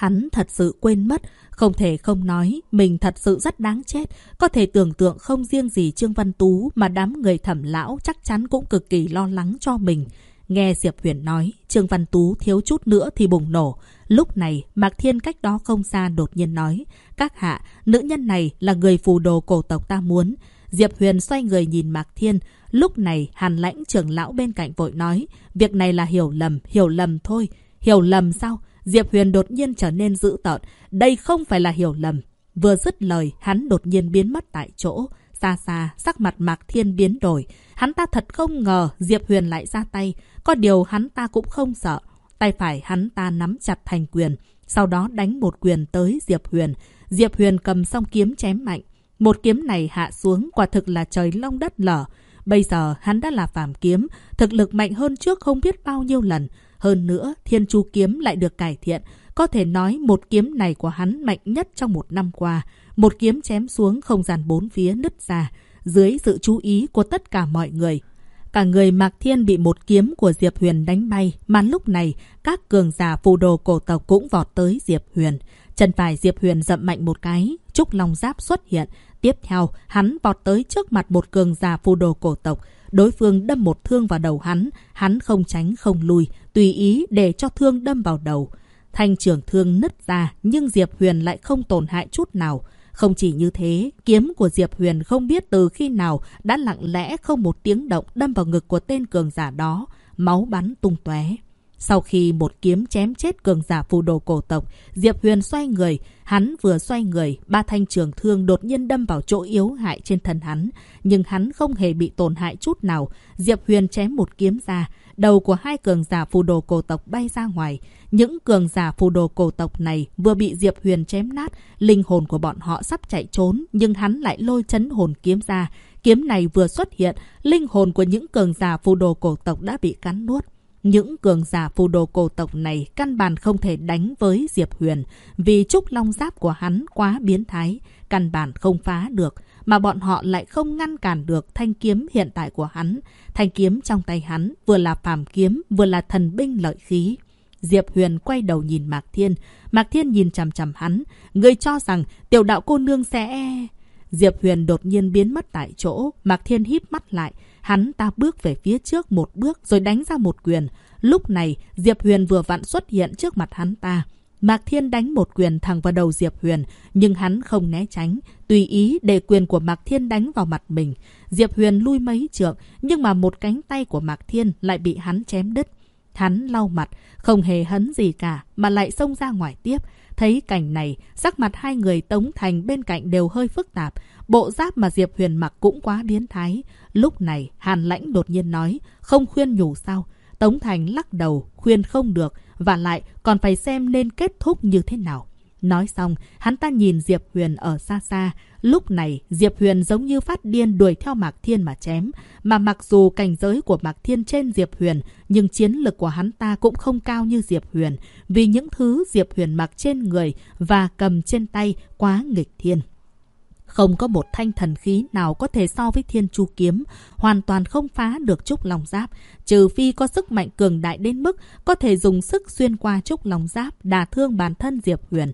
S1: Hắn thật sự quên mất, không thể không nói, mình thật sự rất đáng chết. Có thể tưởng tượng không riêng gì Trương Văn Tú mà đám người thẩm lão chắc chắn cũng cực kỳ lo lắng cho mình. Nghe Diệp Huyền nói, Trương Văn Tú thiếu chút nữa thì bùng nổ. Lúc này, Mạc Thiên cách đó không xa đột nhiên nói, các hạ, nữ nhân này là người phù đồ cổ tộc ta muốn. Diệp Huyền xoay người nhìn Mạc Thiên. Lúc này, Hàn lãnh trưởng lão bên cạnh vội nói, việc này là hiểu lầm, hiểu lầm thôi. Hiểu lầm sao? Diệp Huyền đột nhiên trở nên dữ tợn. Đây không phải là hiểu lầm. Vừa dứt lời, hắn đột nhiên biến mất tại chỗ. Xa xa, sắc mặt Mạc Thiên biến đổi. Hắn ta thật không ngờ Diệp Huyền lại ra tay. Có điều hắn ta cũng không sợ. Tay phải hắn ta nắm chặt thành quyền. Sau đó đánh một quyền tới Diệp Huyền. Diệp Huyền cầm song kiếm chém mạnh. Một kiếm này hạ xuống quả thực là trời long đất lở. Bây giờ hắn đã là phàm kiếm, thực lực mạnh hơn trước không biết bao nhiêu lần. Hơn nữa, thiên chu kiếm lại được cải thiện. Có thể nói một kiếm này của hắn mạnh nhất trong một năm qua. Một kiếm chém xuống không gian bốn phía nứt ra. Dưới sự chú ý của tất cả mọi người. Cả người Mạc Thiên bị một kiếm của Diệp Huyền đánh bay, mà lúc này các cường giả phù đồ cổ tộc cũng vọt tới Diệp Huyền. Chân phải Diệp Huyền dậm mạnh một cái, Trúc Long Giáp xuất hiện. Tiếp theo, hắn vọt tới trước mặt một cường giả phù đồ cổ tộc. Đối phương đâm một thương vào đầu hắn, hắn không tránh không lùi, tùy ý để cho thương đâm vào đầu. Thanh trưởng thương nứt ra, nhưng Diệp Huyền lại không tổn hại chút nào. Không chỉ như thế, kiếm của Diệp Huyền không biết từ khi nào đã lặng lẽ không một tiếng động đâm vào ngực của tên cường giả đó, máu bắn tung tóe. Sau khi một kiếm chém chết cường giả phù đồ cổ tộc, Diệp Huyền xoay người. Hắn vừa xoay người, ba thanh trường thương đột nhiên đâm vào chỗ yếu hại trên thân hắn. Nhưng hắn không hề bị tổn hại chút nào. Diệp Huyền chém một kiếm ra. Đầu của hai cường giả phù đồ cổ tộc bay ra ngoài. Những cường giả phù đồ cổ tộc này vừa bị Diệp Huyền chém nát. Linh hồn của bọn họ sắp chạy trốn, nhưng hắn lại lôi chấn hồn kiếm ra. Kiếm này vừa xuất hiện, linh hồn của những cường giả phù đồ cổ tộc đã bị cắn nuốt. Những cường giả phù đồ cổ tộc này căn bản không thể đánh với Diệp Huyền vì trúc long giáp của hắn quá biến thái, căn bản không phá được, mà bọn họ lại không ngăn cản được thanh kiếm hiện tại của hắn. Thanh kiếm trong tay hắn vừa là phàm kiếm, vừa là thần binh lợi khí. Diệp Huyền quay đầu nhìn Mạc Thiên. Mạc Thiên nhìn chằm chằm hắn. Người cho rằng tiểu đạo cô nương sẽ... Diệp Huyền đột nhiên biến mất tại chỗ. Mạc Thiên híp mắt lại. Hắn ta bước về phía trước một bước rồi đánh ra một quyền. Lúc này, Diệp Huyền vừa vặn xuất hiện trước mặt hắn ta. Mạc Thiên đánh một quyền thẳng vào đầu Diệp Huyền, nhưng hắn không né tránh, tùy ý để quyền của Mạc Thiên đánh vào mặt mình. Diệp Huyền lui mấy trượng, nhưng mà một cánh tay của Mạc Thiên lại bị hắn chém đứt. hắn lau mặt, không hề hấn gì cả mà lại xông ra ngoài tiếp. Thấy cảnh này, sắc mặt hai người Tống Thành bên cạnh đều hơi phức tạp. Bộ giáp mà Diệp Huyền mặc cũng quá biến thái. Lúc này, Hàn Lãnh đột nhiên nói, không khuyên nhủ sao? Tống Thành lắc đầu, khuyên không được, và lại còn phải xem nên kết thúc như thế nào. Nói xong, hắn ta nhìn Diệp Huyền ở xa xa. Lúc này, Diệp Huyền giống như phát điên đuổi theo Mạc Thiên mà chém. Mà mặc dù cảnh giới của Mạc Thiên trên Diệp Huyền, nhưng chiến lực của hắn ta cũng không cao như Diệp Huyền. Vì những thứ Diệp Huyền mặc trên người và cầm trên tay quá nghịch thiên. Không có một thanh thần khí nào có thể so với thiên chu kiếm, hoàn toàn không phá được trúc lòng giáp, trừ phi có sức mạnh cường đại đến mức có thể dùng sức xuyên qua trúc lòng giáp đả thương bản thân Diệp Huyền.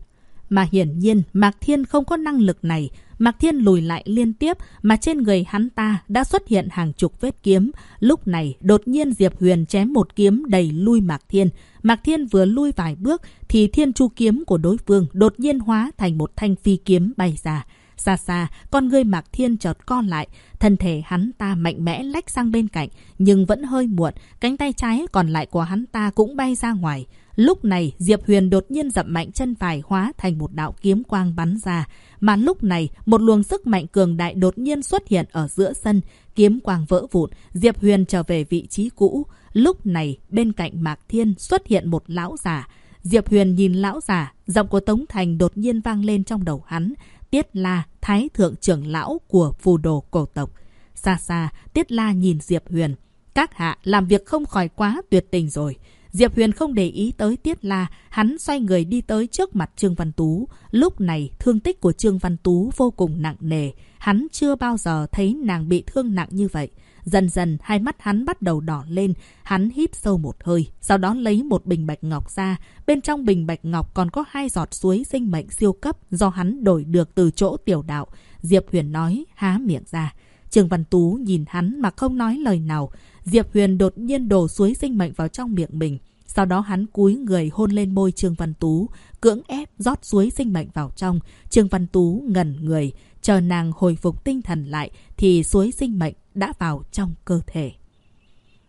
S1: Mà hiển nhiên, Mạc Thiên không có năng lực này. Mạc Thiên lùi lại liên tiếp, mà trên người hắn ta đã xuất hiện hàng chục vết kiếm. Lúc này, đột nhiên Diệp Huyền chém một kiếm đầy lui Mạc Thiên. Mạc Thiên vừa lui vài bước, thì thiên chu kiếm của đối phương đột nhiên hóa thành một thanh phi kiếm bay ra. Xa xa, con ngươi Mạc Thiên chợt co lại, thân thể hắn ta mạnh mẽ lách sang bên cạnh, nhưng vẫn hơi muộn, cánh tay trái còn lại của hắn ta cũng bay ra ngoài. Lúc này, Diệp Huyền đột nhiên dậm mạnh chân phải hóa thành một đạo kiếm quang bắn ra. Mà lúc này, một luồng sức mạnh cường đại đột nhiên xuất hiện ở giữa sân. Kiếm quang vỡ vụn, Diệp Huyền trở về vị trí cũ. Lúc này, bên cạnh Mạc Thiên xuất hiện một lão giả. Diệp Huyền nhìn lão giả, giọng của Tống Thành đột nhiên vang lên trong đầu hắn. Tiết La, Thái Thượng trưởng lão của phù đồ cổ tộc. Xa xa, Tiết La nhìn Diệp Huyền. Các hạ làm việc không khỏi quá tuyệt tình rồi. Diệp Huyền không để ý tới Tiết La, hắn xoay người đi tới trước mặt Trương Văn Tú. Lúc này, thương tích của Trương Văn Tú vô cùng nặng nề. Hắn chưa bao giờ thấy nàng bị thương nặng như vậy. Dần dần, hai mắt hắn bắt đầu đỏ lên. Hắn hít sâu một hơi, sau đó lấy một bình bạch ngọc ra. Bên trong bình bạch ngọc còn có hai giọt suối sinh mệnh siêu cấp do hắn đổi được từ chỗ tiểu đạo. Diệp Huyền nói, há miệng ra. Trương Văn Tú nhìn hắn mà không nói lời nào. Diệp Huyền đột nhiên đổ suối sinh mệnh vào trong miệng mình. Sau đó hắn cúi người hôn lên môi Trương Văn Tú, cưỡng ép rót suối sinh mệnh vào trong. Trương Văn Tú ngẩn người, chờ nàng hồi phục tinh thần lại thì suối sinh mệnh đã vào trong cơ thể.